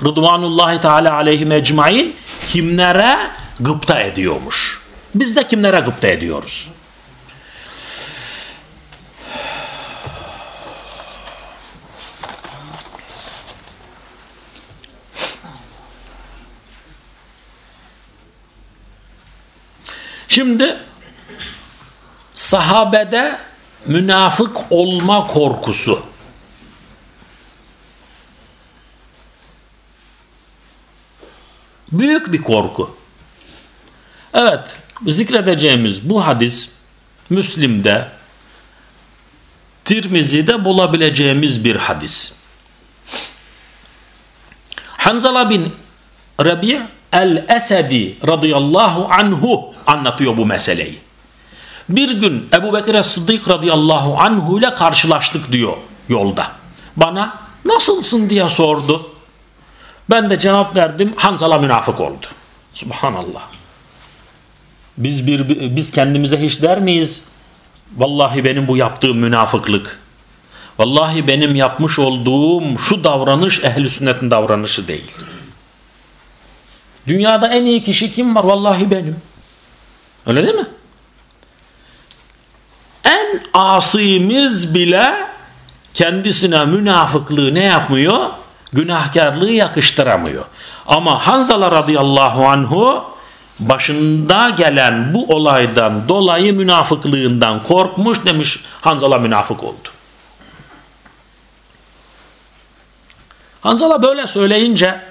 Rıdvanullahi Teala aleyhi ecmain kimlere gıpta ediyormuş. Biz de kimlere gıpta ediyoruz? Şimdi sahabede münafık olma korkusu büyük bir korku. Evet, zikredeceğimiz bu hadis Müslim'de, Tirmizi'de bulabileceğimiz bir hadis. Hanzala bin Rabi' el-Esedi radıyallahu anhu anlatıyor bu meseleyi. Bir gün Ebu Bekir Sıddık radıyallahu anhu ile karşılaştık diyor yolda. Bana nasılsın diye sordu. Ben de cevap verdim. Hanzala münafık oldu. Subhanallah. Biz bir biz kendimize hiç der miyiz? Vallahi benim bu yaptığım münafıklık. Vallahi benim yapmış olduğum şu davranış ehli sünnetin davranışı değil. Dünyada en iyi kişi kim var? Vallahi benim. Öyle değil mi? En asimiz bile kendisine münafıklığı ne yapmıyor? Günahkarlığı yakıştıramıyor. Ama Hanzala radıyallahu anhu başında gelen bu olaydan dolayı münafıklığından korkmuş demiş Hanzala münafık oldu. Hanzala böyle söyleyince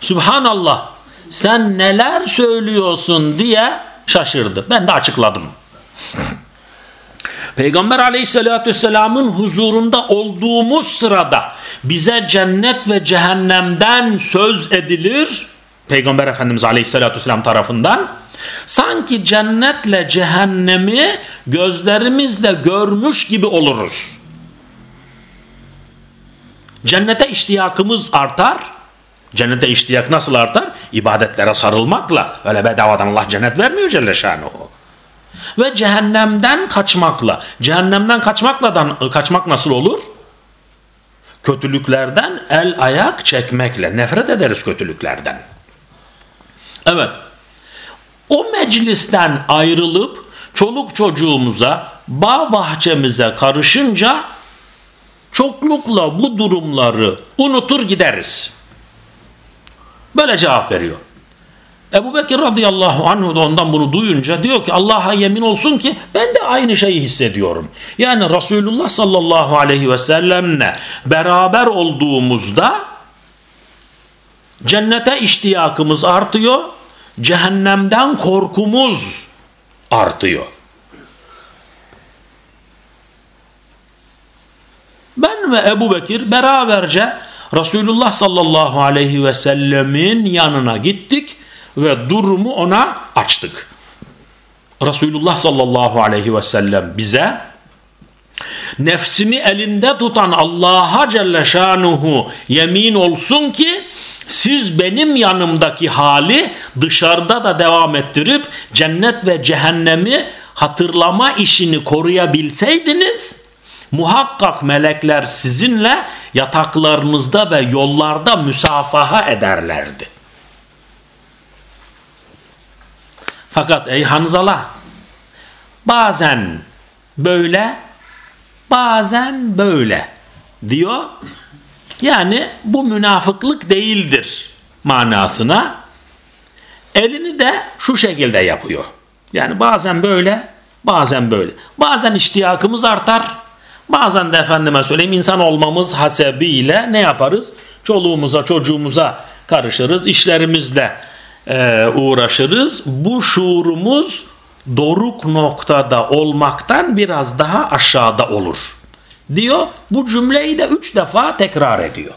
Subhanallah sen neler söylüyorsun diye şaşırdı. Ben de açıkladım. Peygamber aleyhissalatü vesselamın huzurunda olduğumuz sırada bize cennet ve cehennemden söz edilir. Peygamber Efendimiz aleyhissalatü vesselam tarafından. Sanki cennetle cehennemi gözlerimizle görmüş gibi oluruz. Cennete iştiyakımız artar. Cennete iştiyak nasıl artar? İbadetlere sarılmakla. Öyle bedavadan Allah cennet vermiyor Celle Şanuhu. Ve cehennemden kaçmakla. Cehennemden kaçmakla kaçmak nasıl olur? Kötülüklerden el ayak çekmekle. Nefret ederiz kötülüklerden. Evet. O meclisten ayrılıp çoluk çocuğumuza, bağ bahçemize karışınca çoklukla bu durumları unutur gideriz. Böyle cevap veriyor. Ebu Bekir radıyallahu anh da ondan bunu duyunca diyor ki Allah'a yemin olsun ki ben de aynı şeyi hissediyorum. Yani Resulullah sallallahu aleyhi ve sellemle beraber olduğumuzda cennete iştiyakımız artıyor, cehennemden korkumuz artıyor. Ben ve Ebu Bekir beraberce Resulullah sallallahu aleyhi ve sellemin yanına gittik ve durumu ona açtık. Resulullah sallallahu aleyhi ve sellem bize nefsimi elinde tutan Allah'a Celle Şanuhu yemin olsun ki siz benim yanımdaki hali dışarıda da devam ettirip cennet ve cehennemi hatırlama işini koruyabilseydiniz muhakkak melekler sizinle yataklarınızda ve yollarda müsafaha ederlerdi. Fakat ey Hanzala bazen böyle bazen böyle diyor. Yani bu münafıklık değildir manasına. Elini de şu şekilde yapıyor. Yani bazen böyle bazen böyle. Bazen iştiyakımız artar Bazen de efendime söyleyeyim insan olmamız hasebiyle ne yaparız? Çoluğumuza çocuğumuza karışırız, işlerimizle e, uğraşırız. Bu şuurumuz doruk noktada olmaktan biraz daha aşağıda olur. Diyor bu cümleyi de üç defa tekrar ediyor.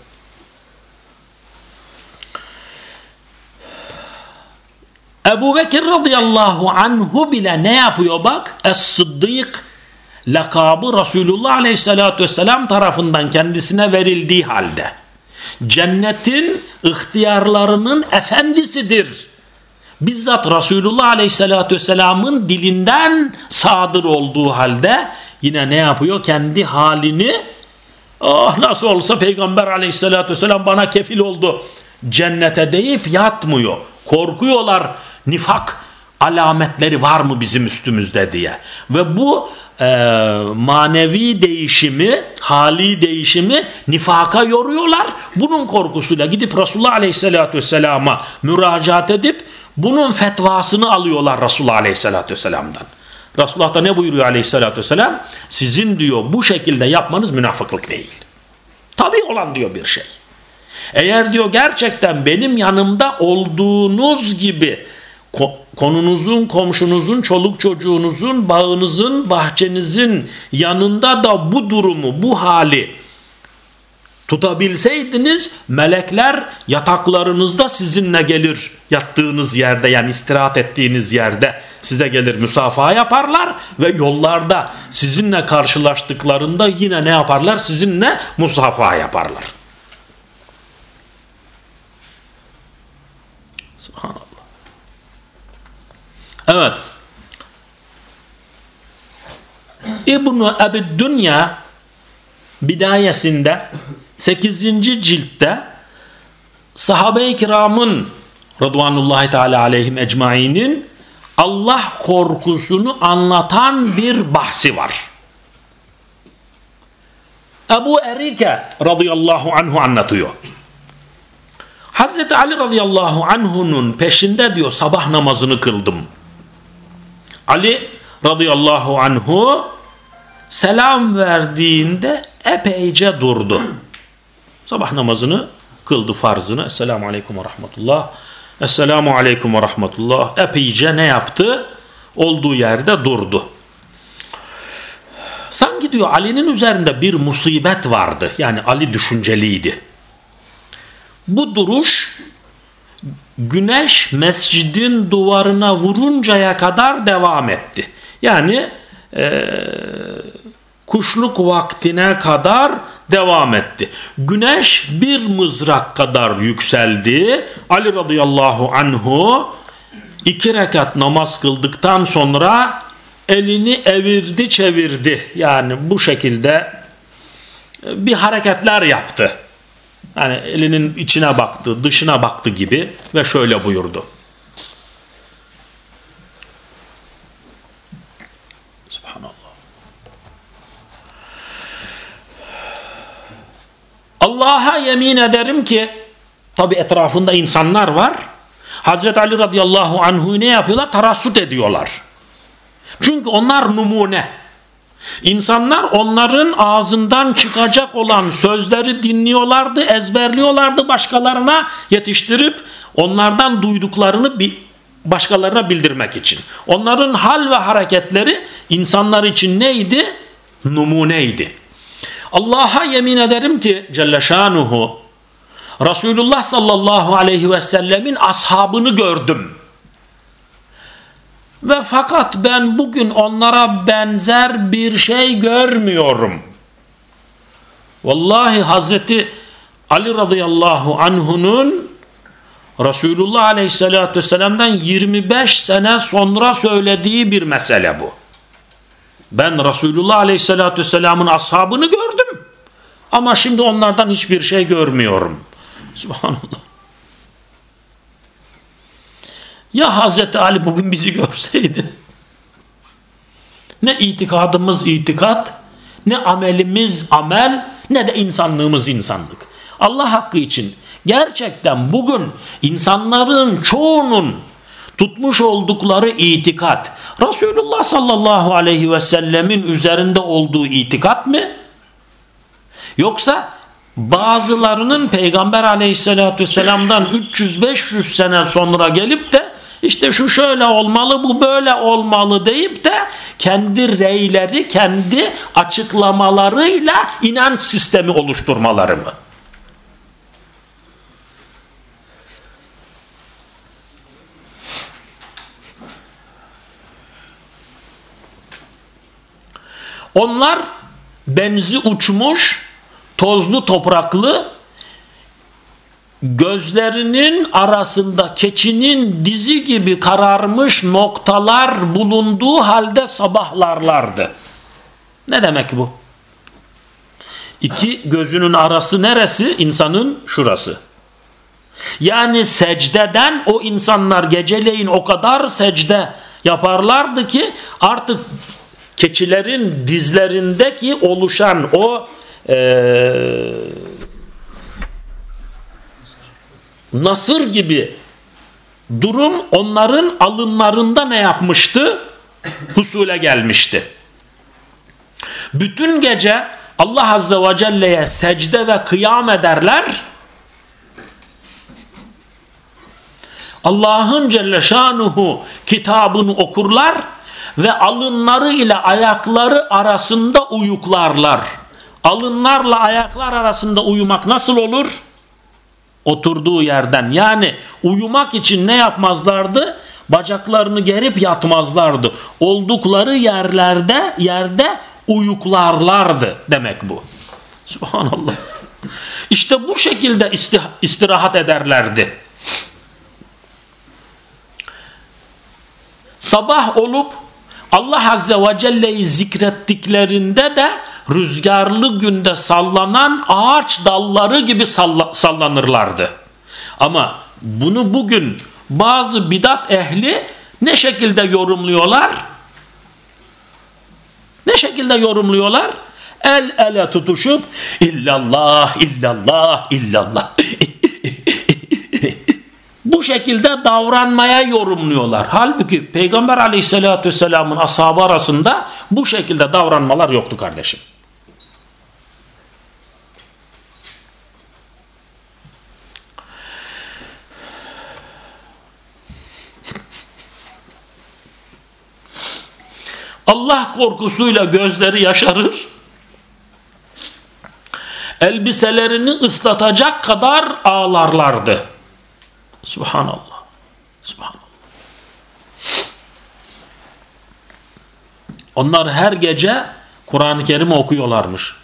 Ebu Bekir radıyallahu anhu bile ne yapıyor bak? Es-Sıddık lakabı Resulullah Aleyhisselatü Vesselam tarafından kendisine verildiği halde cennetin ihtiyarlarının efendisidir. Bizzat Resulullah Aleyhisselatü Vesselam'ın dilinden sadır olduğu halde yine ne yapıyor? Kendi halini ah nasıl olsa peygamber aleyhissalatü vesselam bana kefil oldu cennete deyip yatmıyor. Korkuyorlar nifak alametleri var mı bizim üstümüzde diye. Ve bu e, manevi değişimi, hali değişimi nifaka yoruyorlar. Bunun korkusuyla gidip Resulullah Aleyhisselatü Vesselam'a müracaat edip bunun fetvasını alıyorlar Resulullah Aleyhisselatü Vesselam'dan. Resulullah da ne buyuruyor Aleyhisselatü Vesselam? Sizin diyor bu şekilde yapmanız münafıklık değil. Tabi olan diyor bir şey. Eğer diyor gerçekten benim yanımda olduğunuz gibi konunuzun, komşunuzun, çoluk çocuğunuzun, bağınızın, bahçenizin yanında da bu durumu, bu hali tutabilseydiniz melekler yataklarınızda sizinle gelir yattığınız yerde yani istirahat ettiğiniz yerde size gelir müsafaha yaparlar ve yollarda sizinle karşılaştıklarında yine ne yaparlar sizinle musafaha yaparlar. Subhanallah. Evet. İbn-i Dünya bidayesinde 8. ciltte sahabe-i kiramın Rıdvanullahi Teala aleyhim ecmainin Allah korkusunu anlatan bir bahsi var. Ebu Erike radıyallahu anhu anlatıyor. Hazreti Ali radıyallahu anhunun peşinde diyor sabah namazını kıldım. Ali radıyallahu anhu selam verdiğinde epeyce durdu. Sabah namazını kıldı farzını. Esselamu aleyküm ve rahmetullah. Esselamu aleyküm ve rahmetullah. Epeyce ne yaptı? Olduğu yerde durdu. Sanki diyor Ali'nin üzerinde bir musibet vardı. Yani Ali düşünceliydi. Bu duruş güneş mescidin duvarına vuruncaya kadar devam etti. Yani e, kuşluk vaktine kadar devam etti. Güneş bir mızrak kadar yükseldi. Ali radıyallahu anhu iki rekat namaz kıldıktan sonra elini evirdi çevirdi. Yani bu şekilde bir hareketler yaptı. Yani elinin içine baktı, dışına baktı gibi ve şöyle buyurdu. Subhanallah. Allah'a yemin ederim ki tabi etrafında insanlar var. Hazreti Ali radıyallahu anhu ne yapıyorlar? Tarassut ediyorlar. Çünkü onlar numune. İnsanlar onların ağzından çıkacak olan sözleri dinliyorlardı, ezberliyorlardı başkalarına yetiştirip onlardan duyduklarını başkalarına bildirmek için. Onların hal ve hareketleri insanlar için neydi? Numuneydi. Allah'a yemin ederim ki Celle Şanuhu Resulullah sallallahu aleyhi ve sellemin ashabını gördüm. Ve fakat ben bugün onlara benzer bir şey görmüyorum. Vallahi Hazreti Ali radıyallahu anhunun Resulullah aleyhissalatü vesselam'dan 25 sene sonra söylediği bir mesele bu. Ben Resulullah aleyhissalatü vesselamın ashabını gördüm. Ama şimdi onlardan hiçbir şey görmüyorum. Subhanallah. Ya Hazreti Ali bugün bizi görseydi ne itikadımız itikat ne amelimiz amel ne de insanlığımız insanlık. Allah hakkı için gerçekten bugün insanların çoğunun tutmuş oldukları itikat Resulullah sallallahu aleyhi ve sellemin üzerinde olduğu itikat mı? Yoksa bazılarının peygamber aleyhissalatü vesselam'dan 300-500 sene sonra gelip de işte şu şöyle olmalı bu böyle olmalı deyip de kendi reyleri kendi açıklamalarıyla inanç sistemi oluşturmaları mı? Onlar benzi uçmuş, tozlu topraklı gözlerinin arasında keçinin dizi gibi kararmış noktalar bulunduğu halde sabahlarlardı. Ne demek bu? İki gözünün arası neresi? İnsanın şurası. Yani secdeden o insanlar geceleyin o kadar secde yaparlardı ki artık keçilerin dizlerindeki oluşan o e, nasır gibi durum onların alınlarında ne yapmıştı? Husule gelmişti. Bütün gece Allah Azze ve Celle'ye secde ve kıyam ederler. Allah'ın Celle Şanuhu kitabını okurlar ve alınları ile ayakları arasında uyuklarlar. Alınlarla ayaklar arasında uyumak nasıl olur? Oturduğu yerden. Yani uyumak için ne yapmazlardı? Bacaklarını gerip yatmazlardı. Oldukları yerlerde yerde uyuklarlardı demek bu. Subhanallah. İşte bu şekilde istirahat ederlerdi. Sabah olup Allah Azze ve Celle'yi zikrettiklerinde de rüzgarlı günde sallanan ağaç dalları gibi salla, sallanırlardı. Ama bunu bugün bazı bidat ehli ne şekilde yorumluyorlar? Ne şekilde yorumluyorlar? El ele tutuşup illallah illallah illallah bu şekilde davranmaya yorumluyorlar. Halbuki Peygamber aleyhissalatü vesselamın ashabı arasında bu şekilde davranmalar yoktu kardeşim. Allah korkusuyla gözleri yaşarır. Elbiselerini ıslatacak kadar ağlarlardı. Subhanallah. Subhanallah. Onlar her gece Kur'an-ı Kerim okuyorlarmış.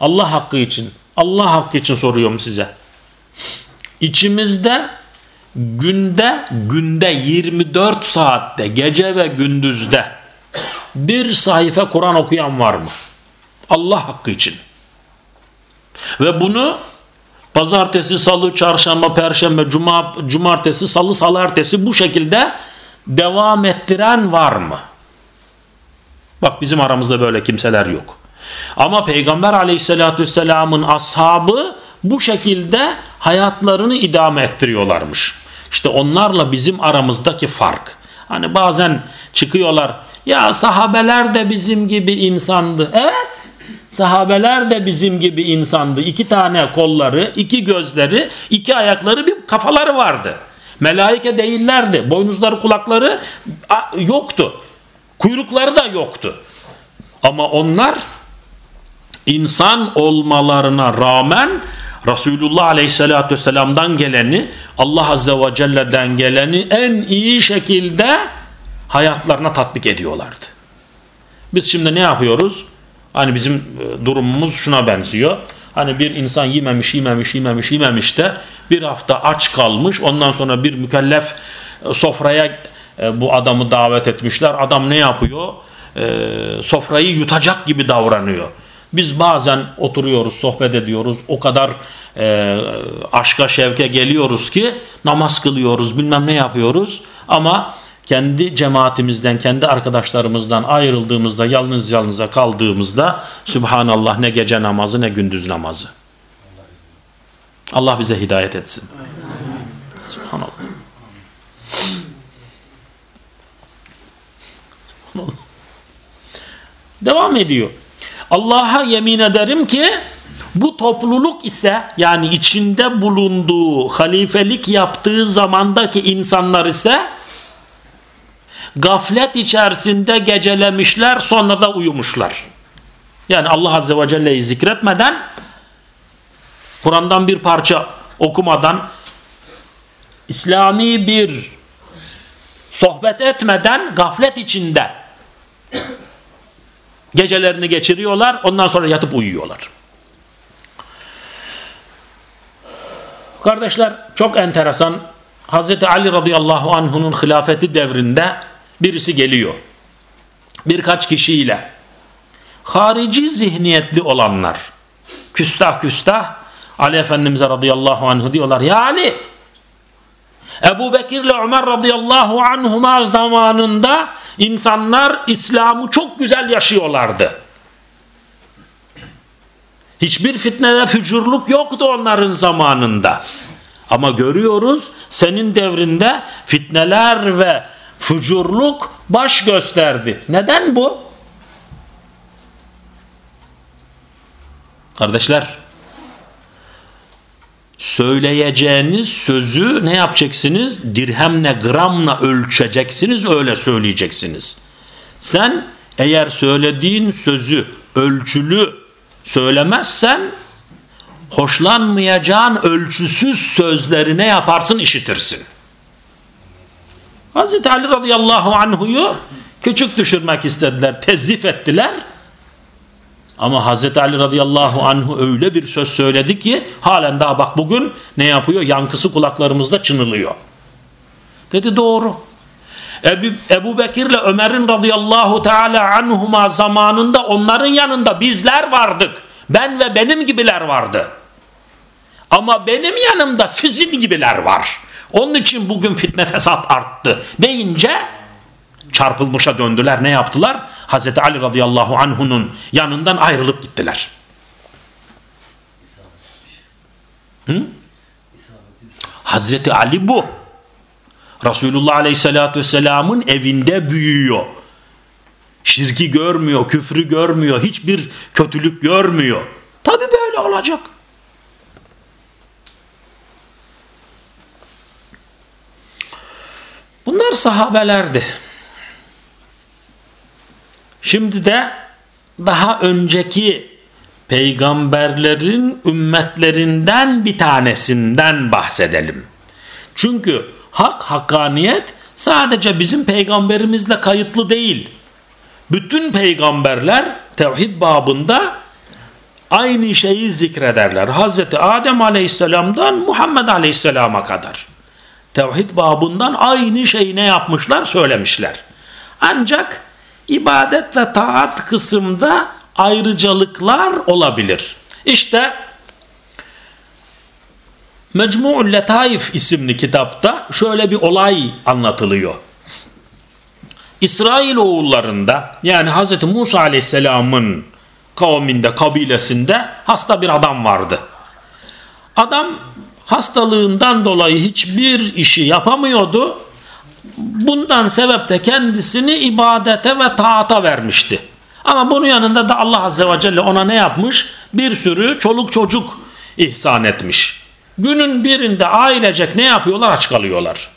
Allah hakkı için. Allah hakkı için soruyorum size. İçimizde günde günde 24 saatte gece ve gündüzde bir sayfa Kur'an okuyan var mı? Allah hakkı için. Ve bunu pazartesi, salı, çarşamba, perşembe, cuma, cumartesi, salı, salartesi bu şekilde devam ettiren var mı? Bak bizim aramızda böyle kimseler yok. Ama Peygamber aleyhissalatü vesselamın ashabı bu şekilde hayatlarını idame ettiriyorlarmış. İşte onlarla bizim aramızdaki fark. Hani bazen çıkıyorlar ya sahabeler de bizim gibi insandı. Evet sahabeler de bizim gibi insandı. İki tane kolları, iki gözleri, iki ayakları, bir kafaları vardı. Melaike değillerdi. Boynuzları, kulakları yoktu. Kuyrukları da yoktu. Ama onlar insan olmalarına rağmen Resulullah Aleyhisselatü Vesselam'dan geleni, Allah Azze ve Celle'den geleni en iyi şekilde hayatlarına tatbik ediyorlardı. Biz şimdi ne yapıyoruz? Hani bizim e, durumumuz şuna benziyor. Hani bir insan yememiş, yememiş, yememiş, yememiş de bir hafta aç kalmış. Ondan sonra bir mükellef e, sofraya e, bu adamı davet etmişler. Adam ne yapıyor? Sofrayı yutacak gibi davranıyor. Biz bazen oturuyoruz, sohbet ediyoruz. O kadar aşka, şevke geliyoruz ki namaz kılıyoruz, bilmem ne yapıyoruz. Ama kendi cemaatimizden, kendi arkadaşlarımızdan ayrıldığımızda, yalnız yalnıza kaldığımızda Subhanallah ne gece namazı ne gündüz namazı. Allah bize hidayet etsin. Subhanallah. Devam ediyor. Allah'a yemin ederim ki bu topluluk ise yani içinde bulunduğu halifelik yaptığı zamandaki insanlar ise gaflet içerisinde gecelemişler sonra da uyumuşlar. Yani Allah Azze ve Celle'yi zikretmeden Kur'an'dan bir parça okumadan İslami bir sohbet etmeden gaflet içinde gecelerini geçiriyorlar ondan sonra yatıp uyuyorlar. Kardeşler çok enteresan Hz. Ali radıyallahu anh'unun hilafeti devrinde birisi geliyor. Birkaç kişiyle harici zihniyetli olanlar, küstah küstah Ali Efendimiz'e radıyallahu anhu diyorlar ya Ali Ebu Bekir ile Ömer radıyallahu anhuma zamanında insanlar İslam'ı çok güzel yaşıyorlardı. Hiçbir fitne ve fücurluk yoktu onların zamanında. Ama görüyoruz senin devrinde fitneler ve fücurluk baş gösterdi. Neden bu? Kardeşler söyleyeceğiniz sözü ne yapacaksınız? Dirhemle gramla ölçeceksiniz öyle söyleyeceksiniz. Sen eğer söylediğin sözü ölçülü söylemezsen hoşlanmayacağın ölçüsüz sözleri ne yaparsın işitirsin. Hazreti Ali radıyallahu anhuyu küçük düşürmek istediler, tezif ettiler. Ama Hazreti Ali radıyallahu anhu öyle bir söz söyledi ki halen daha bak bugün ne yapıyor? Yankısı kulaklarımızda çınılıyor. Dedi doğru. Ebu, Ebu Bekir ile Ömer'in radıyallahu teala anhuma zamanında onların yanında bizler vardık. Ben ve benim gibiler vardı. Ama benim yanımda sizin gibiler var. Onun için bugün fitne fesat arttı deyince çarpılmışa döndüler. Ne yaptılar? Hazreti Ali radıyallahu anhunun yanından ayrılıp gittiler. Hı? Hazreti Ali bu. Resulullah aleyhissalatü vesselamın evinde büyüyor. Şirki görmüyor, küfrü görmüyor, hiçbir kötülük görmüyor. Tabi böyle olacak. Bunlar sahabelerdi. Şimdi de daha önceki peygamberlerin ümmetlerinden bir tanesinden bahsedelim. Çünkü hak hakkaniyet sadece bizim peygamberimizle kayıtlı değil. Bütün peygamberler tevhid babında aynı şeyi zikrederler. Hazreti Adem aleyhisselamdan Muhammed aleyhisselama kadar. Tevhid babından aynı şeyi ne yapmışlar söylemişler. Ancak ibadet ve taat kısımda ayrıcalıklar olabilir. İşte Mecmu'ul Letaif isimli kitapta şöyle bir olay anlatılıyor. İsrail oğullarında yani Hz. Musa Aleyhisselam'ın kavminde, kabilesinde hasta bir adam vardı. Adam hastalığından dolayı hiçbir işi yapamıyordu bundan sebep de kendisini ibadete ve taata vermişti. Ama bunun yanında da Allah Azze ve Celle ona ne yapmış? Bir sürü çoluk çocuk ihsan etmiş. Günün birinde ailecek ne yapıyorlar? Aç kalıyorlar.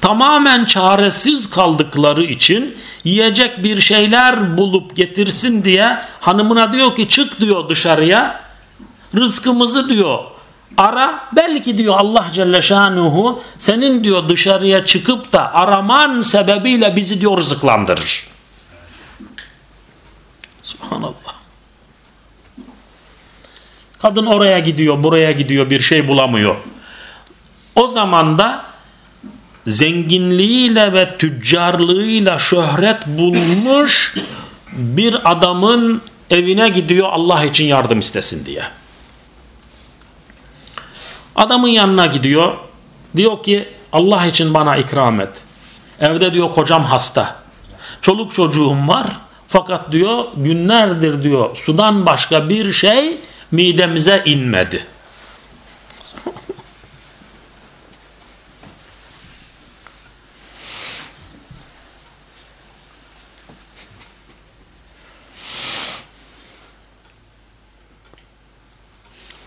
Tamamen çaresiz kaldıkları için yiyecek bir şeyler bulup getirsin diye hanımına diyor ki çık diyor dışarıya rızkımızı diyor ara belki diyor Allah Celle Şanuhu senin diyor dışarıya çıkıp da araman sebebiyle bizi diyor rızıklandırır. Subhanallah. Kadın oraya gidiyor buraya gidiyor bir şey bulamıyor. O zaman da zenginliğiyle ve tüccarlığıyla şöhret bulmuş bir adamın evine gidiyor Allah için yardım istesin diye. Adamın yanına gidiyor. Diyor ki Allah için bana ikram et. Evde diyor kocam hasta. Çoluk çocuğum var. Fakat diyor günlerdir diyor sudan başka bir şey midemize inmedi.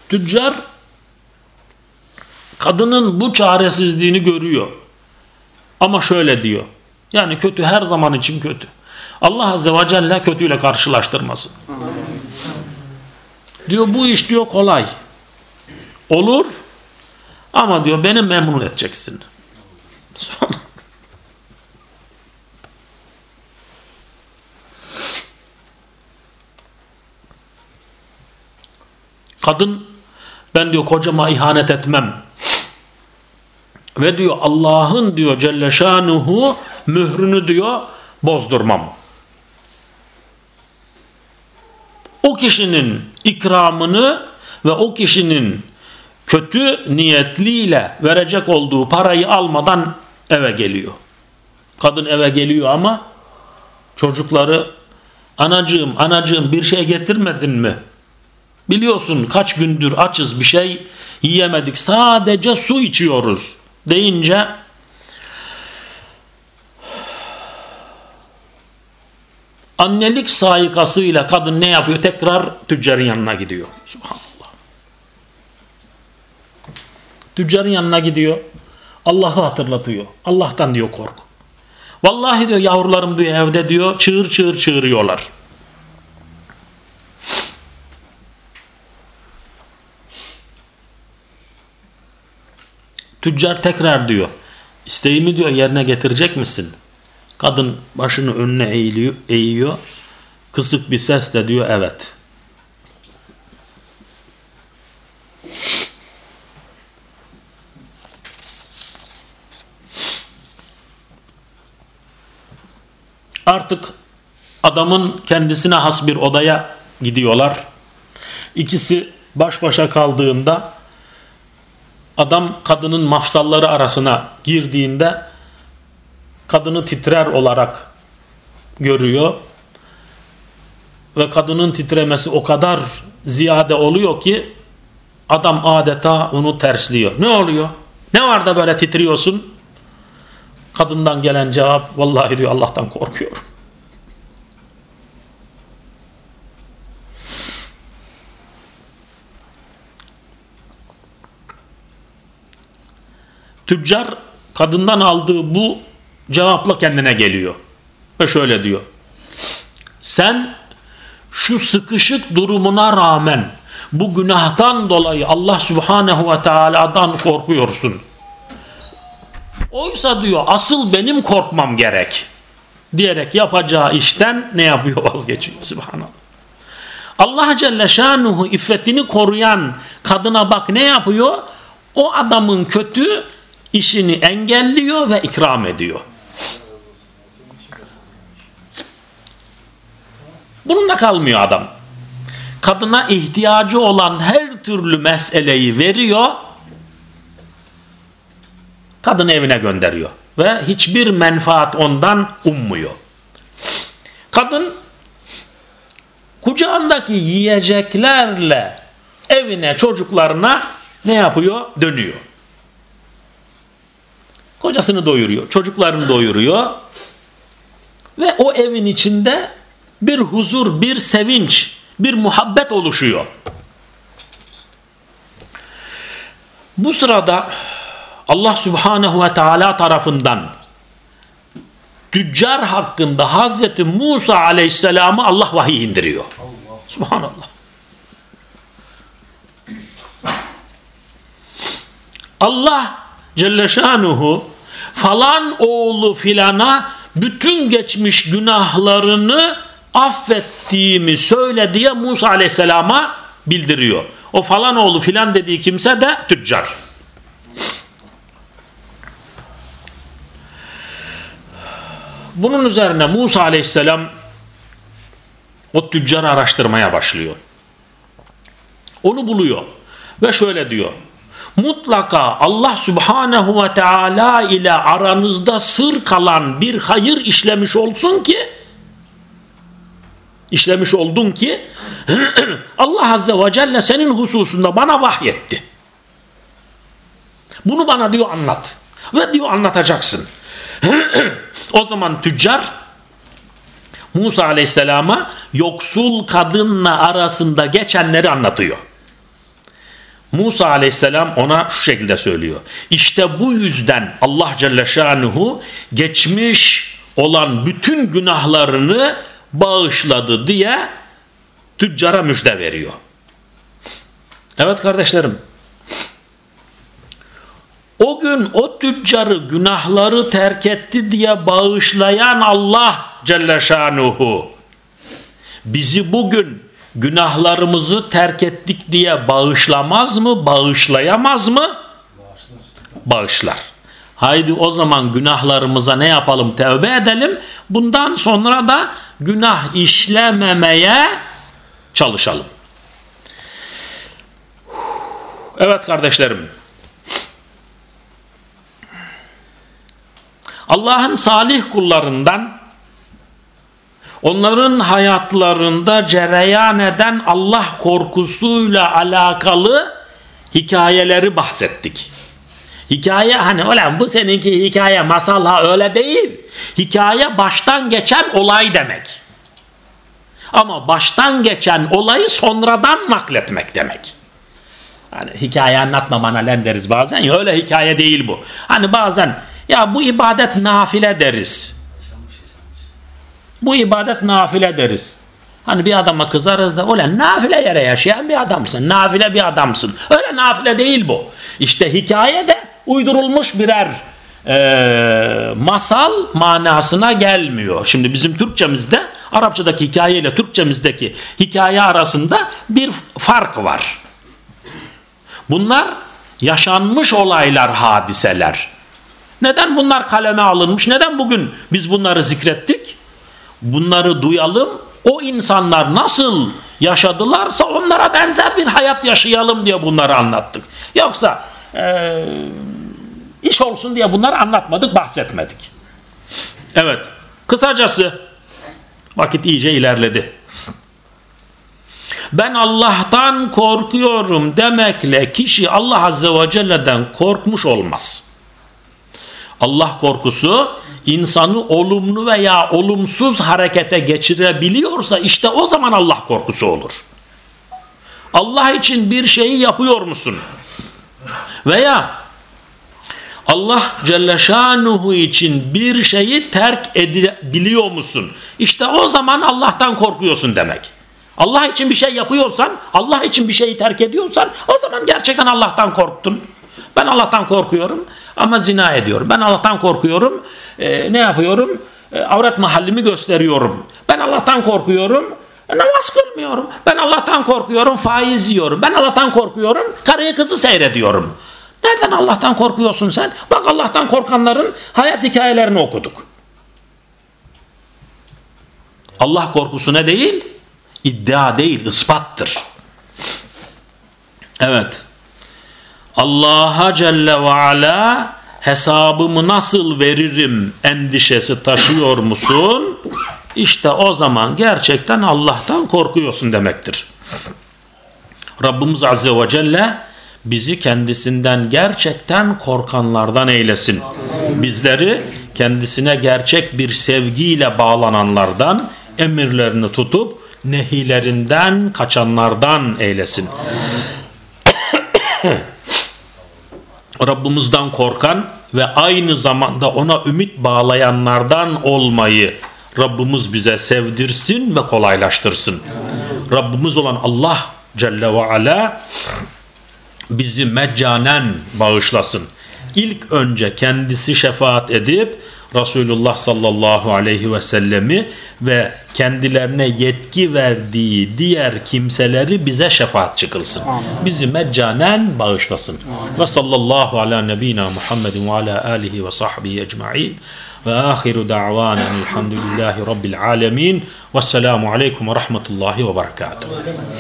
Tüccar Kadının bu çaresizliğini görüyor. Ama şöyle diyor. Yani kötü her zaman için kötü. Allah Azze ve Celle kötüyle karşılaştırmasın. Diyor bu iş diyor kolay. Olur ama diyor beni memnun edeceksin. Sonra Kadın ben diyor kocama ihanet etmem. Ve diyor Allah'ın diyor Celle Şanuhu mührünü diyor bozdurmam. O kişinin ikramını ve o kişinin kötü niyetliyle verecek olduğu parayı almadan eve geliyor. Kadın eve geliyor ama çocukları anacığım anacığım bir şey getirmedin mi? Biliyorsun kaç gündür açız bir şey yiyemedik sadece su içiyoruz deyince annelik saykasıyla kadın ne yapıyor? Tekrar tüccarın yanına gidiyor. Subhanallah. Tüccarın yanına gidiyor. Allah'ı hatırlatıyor. Allah'tan diyor kork. Vallahi diyor yavrularım diyor evde diyor çığır çığır çığırıyorlar. Tüccar tekrar diyor. İsteğimi diyor yerine getirecek misin? Kadın başını önüne eğiliyor, eğiyor. Kısık bir sesle diyor evet. Artık adamın kendisine has bir odaya gidiyorlar. İkisi baş başa kaldığında adam kadının mafsalları arasına girdiğinde kadını titrer olarak görüyor ve kadının titremesi o kadar ziyade oluyor ki adam adeta onu tersliyor. Ne oluyor? Ne var da böyle titriyorsun? Kadından gelen cevap vallahi diyor Allah'tan korkuyorum. Tüccar kadından aldığı bu cevapla kendine geliyor. Ve şöyle diyor. Sen şu sıkışık durumuna rağmen bu günahtan dolayı Allah Subhanahu ve Teala'dan korkuyorsun. Oysa diyor asıl benim korkmam gerek diyerek yapacağı işten ne yapıyor vazgeçiyor subhanallah. Allah Celle Şanuhu iffetini koruyan kadına bak ne yapıyor? O adamın kötü işini engelliyor ve ikram ediyor. Bununla kalmıyor adam. Kadına ihtiyacı olan her türlü meseleyi veriyor kadın evine gönderiyor. Ve hiçbir menfaat ondan ummuyor. Kadın kucağındaki yiyeceklerle evine çocuklarına ne yapıyor? Dönüyor. Kocasını doyuruyor, çocuklarını doyuruyor. Ve o evin içinde bir huzur, bir sevinç, bir muhabbet oluşuyor. Bu sırada Allah Subhanahu ve Teala tarafından tüccar hakkında Hazreti Musa Aleyhisselam'a Allah vahiy indiriyor. Allah. Subhanallah. Allah Celle Şanuhu falan oğlu filana bütün geçmiş günahlarını affettiğimi söyle diye Musa Aleyhisselam'a bildiriyor. O falan oğlu filan dediği kimse de tüccar. Bunun üzerine Musa aleyhisselam o tüccarı araştırmaya başlıyor. Onu buluyor ve şöyle diyor. Mutlaka Allah subhanehu ve teala ile aranızda sır kalan bir hayır işlemiş olsun ki işlemiş oldun ki Allah azze ve celle senin hususunda bana vahyetti. Bunu bana diyor anlat. Ve diyor anlatacaksın. o zaman tüccar Musa aleyhisselama yoksul kadınla arasında geçenleri anlatıyor. Musa aleyhisselam ona şu şekilde söylüyor. İşte bu yüzden Allah Celle Şanuhu geçmiş olan bütün günahlarını bağışladı diye tüccara müjde veriyor. Evet kardeşlerim o gün o tüccarı günahları terk etti diye bağışlayan Allah Celle Şanuhu bizi bugün günahlarımızı terk ettik diye bağışlamaz mı bağışlayamaz mı? Bağışlar. Haydi o zaman günahlarımıza ne yapalım? Tevbe edelim. Bundan sonra da günah işlememeye çalışalım. Evet kardeşlerim. Allah'ın salih kullarından onların hayatlarında cereyan eden Allah korkusuyla alakalı hikayeleri bahsettik. Hikaye hani ulan bu seninki hikaye masal ha öyle değil. Hikaye baştan geçen olay demek. Ama baştan geçen olayı sonradan nakletmek demek. Hani hikaye anlatmamana len deriz bazen ya öyle hikaye değil bu. Hani bazen ya bu ibadet nafile deriz. Bu ibadet nafile deriz. Hani bir adama kızarız da ulan nafile yere yaşayan bir adamsın. Nafile bir adamsın. Öyle nafile değil bu. İşte hikaye de uydurulmuş birer e, masal manasına gelmiyor. Şimdi bizim Türkçemizde Arapçadaki hikaye ile Türkçemizdeki hikaye arasında bir fark var. Bunlar yaşanmış olaylar, hadiseler. Neden bunlar kaleme alınmış? Neden bugün biz bunları zikrettik? Bunları duyalım. O insanlar nasıl yaşadılarsa onlara benzer bir hayat yaşayalım diye bunları anlattık. Yoksa e, iş olsun diye bunları anlatmadık, bahsetmedik. Evet, kısacası vakit iyice ilerledi. Ben Allah'tan korkuyorum demekle kişi Allah Azze ve Celle'den korkmuş olmaz. Allah korkusu insanı olumlu veya olumsuz harekete geçirebiliyorsa işte o zaman Allah korkusu olur. Allah için bir şeyi yapıyor musun? Veya Allah Celle Şanuhu için bir şeyi terk edebiliyor musun? İşte o zaman Allah'tan korkuyorsun demek. Allah için bir şey yapıyorsan, Allah için bir şeyi terk ediyorsan o zaman gerçekten Allah'tan korktun. Ben Allah'tan korkuyorum ama zina ediyorum. Ben Allah'tan korkuyorum. E, ne yapıyorum? E, avret mahallimi gösteriyorum. Ben Allah'tan korkuyorum. E, namaz kılmıyorum. Ben Allah'tan korkuyorum. Faiz yiyorum. Ben Allah'tan korkuyorum. Karıyı kızı seyrediyorum. Nereden Allah'tan korkuyorsun sen? Bak Allah'tan korkanların hayat hikayelerini okuduk. Allah korkusu ne değil? İddia değil, ispattır. Evet. Allah'a Celle ve Ala hesabımı nasıl veririm endişesi taşıyor musun? İşte o zaman gerçekten Allah'tan korkuyorsun demektir. Rabbimiz Azze ve Celle bizi kendisinden gerçekten korkanlardan eylesin. Bizleri kendisine gerçek bir sevgiyle bağlananlardan, emirlerini tutup nehilerinden kaçanlardan eylesin. Rabbimizden korkan ve aynı zamanda ona ümit bağlayanlardan olmayı Rabbimiz bize sevdirsin ve kolaylaştırsın. Rabbimiz olan Allah Celle ve Ala bizi meccanen bağışlasın. İlk önce kendisi şefaat edip Resulullah sallallahu aleyhi ve sellemi ve kendilerine yetki verdiği diğer kimseleri bize şefaat çıkılsın. Bizi meccanen bağışlasın. Ve sallallahu ala nebina Muhammedin ve ala alihi ve sahbihi ecma'in. Ve ahiru da'vanen elhamdülillahi rabbil alemin. Vesselamu aleyküm ve rahmetullahi ve berekatuhu.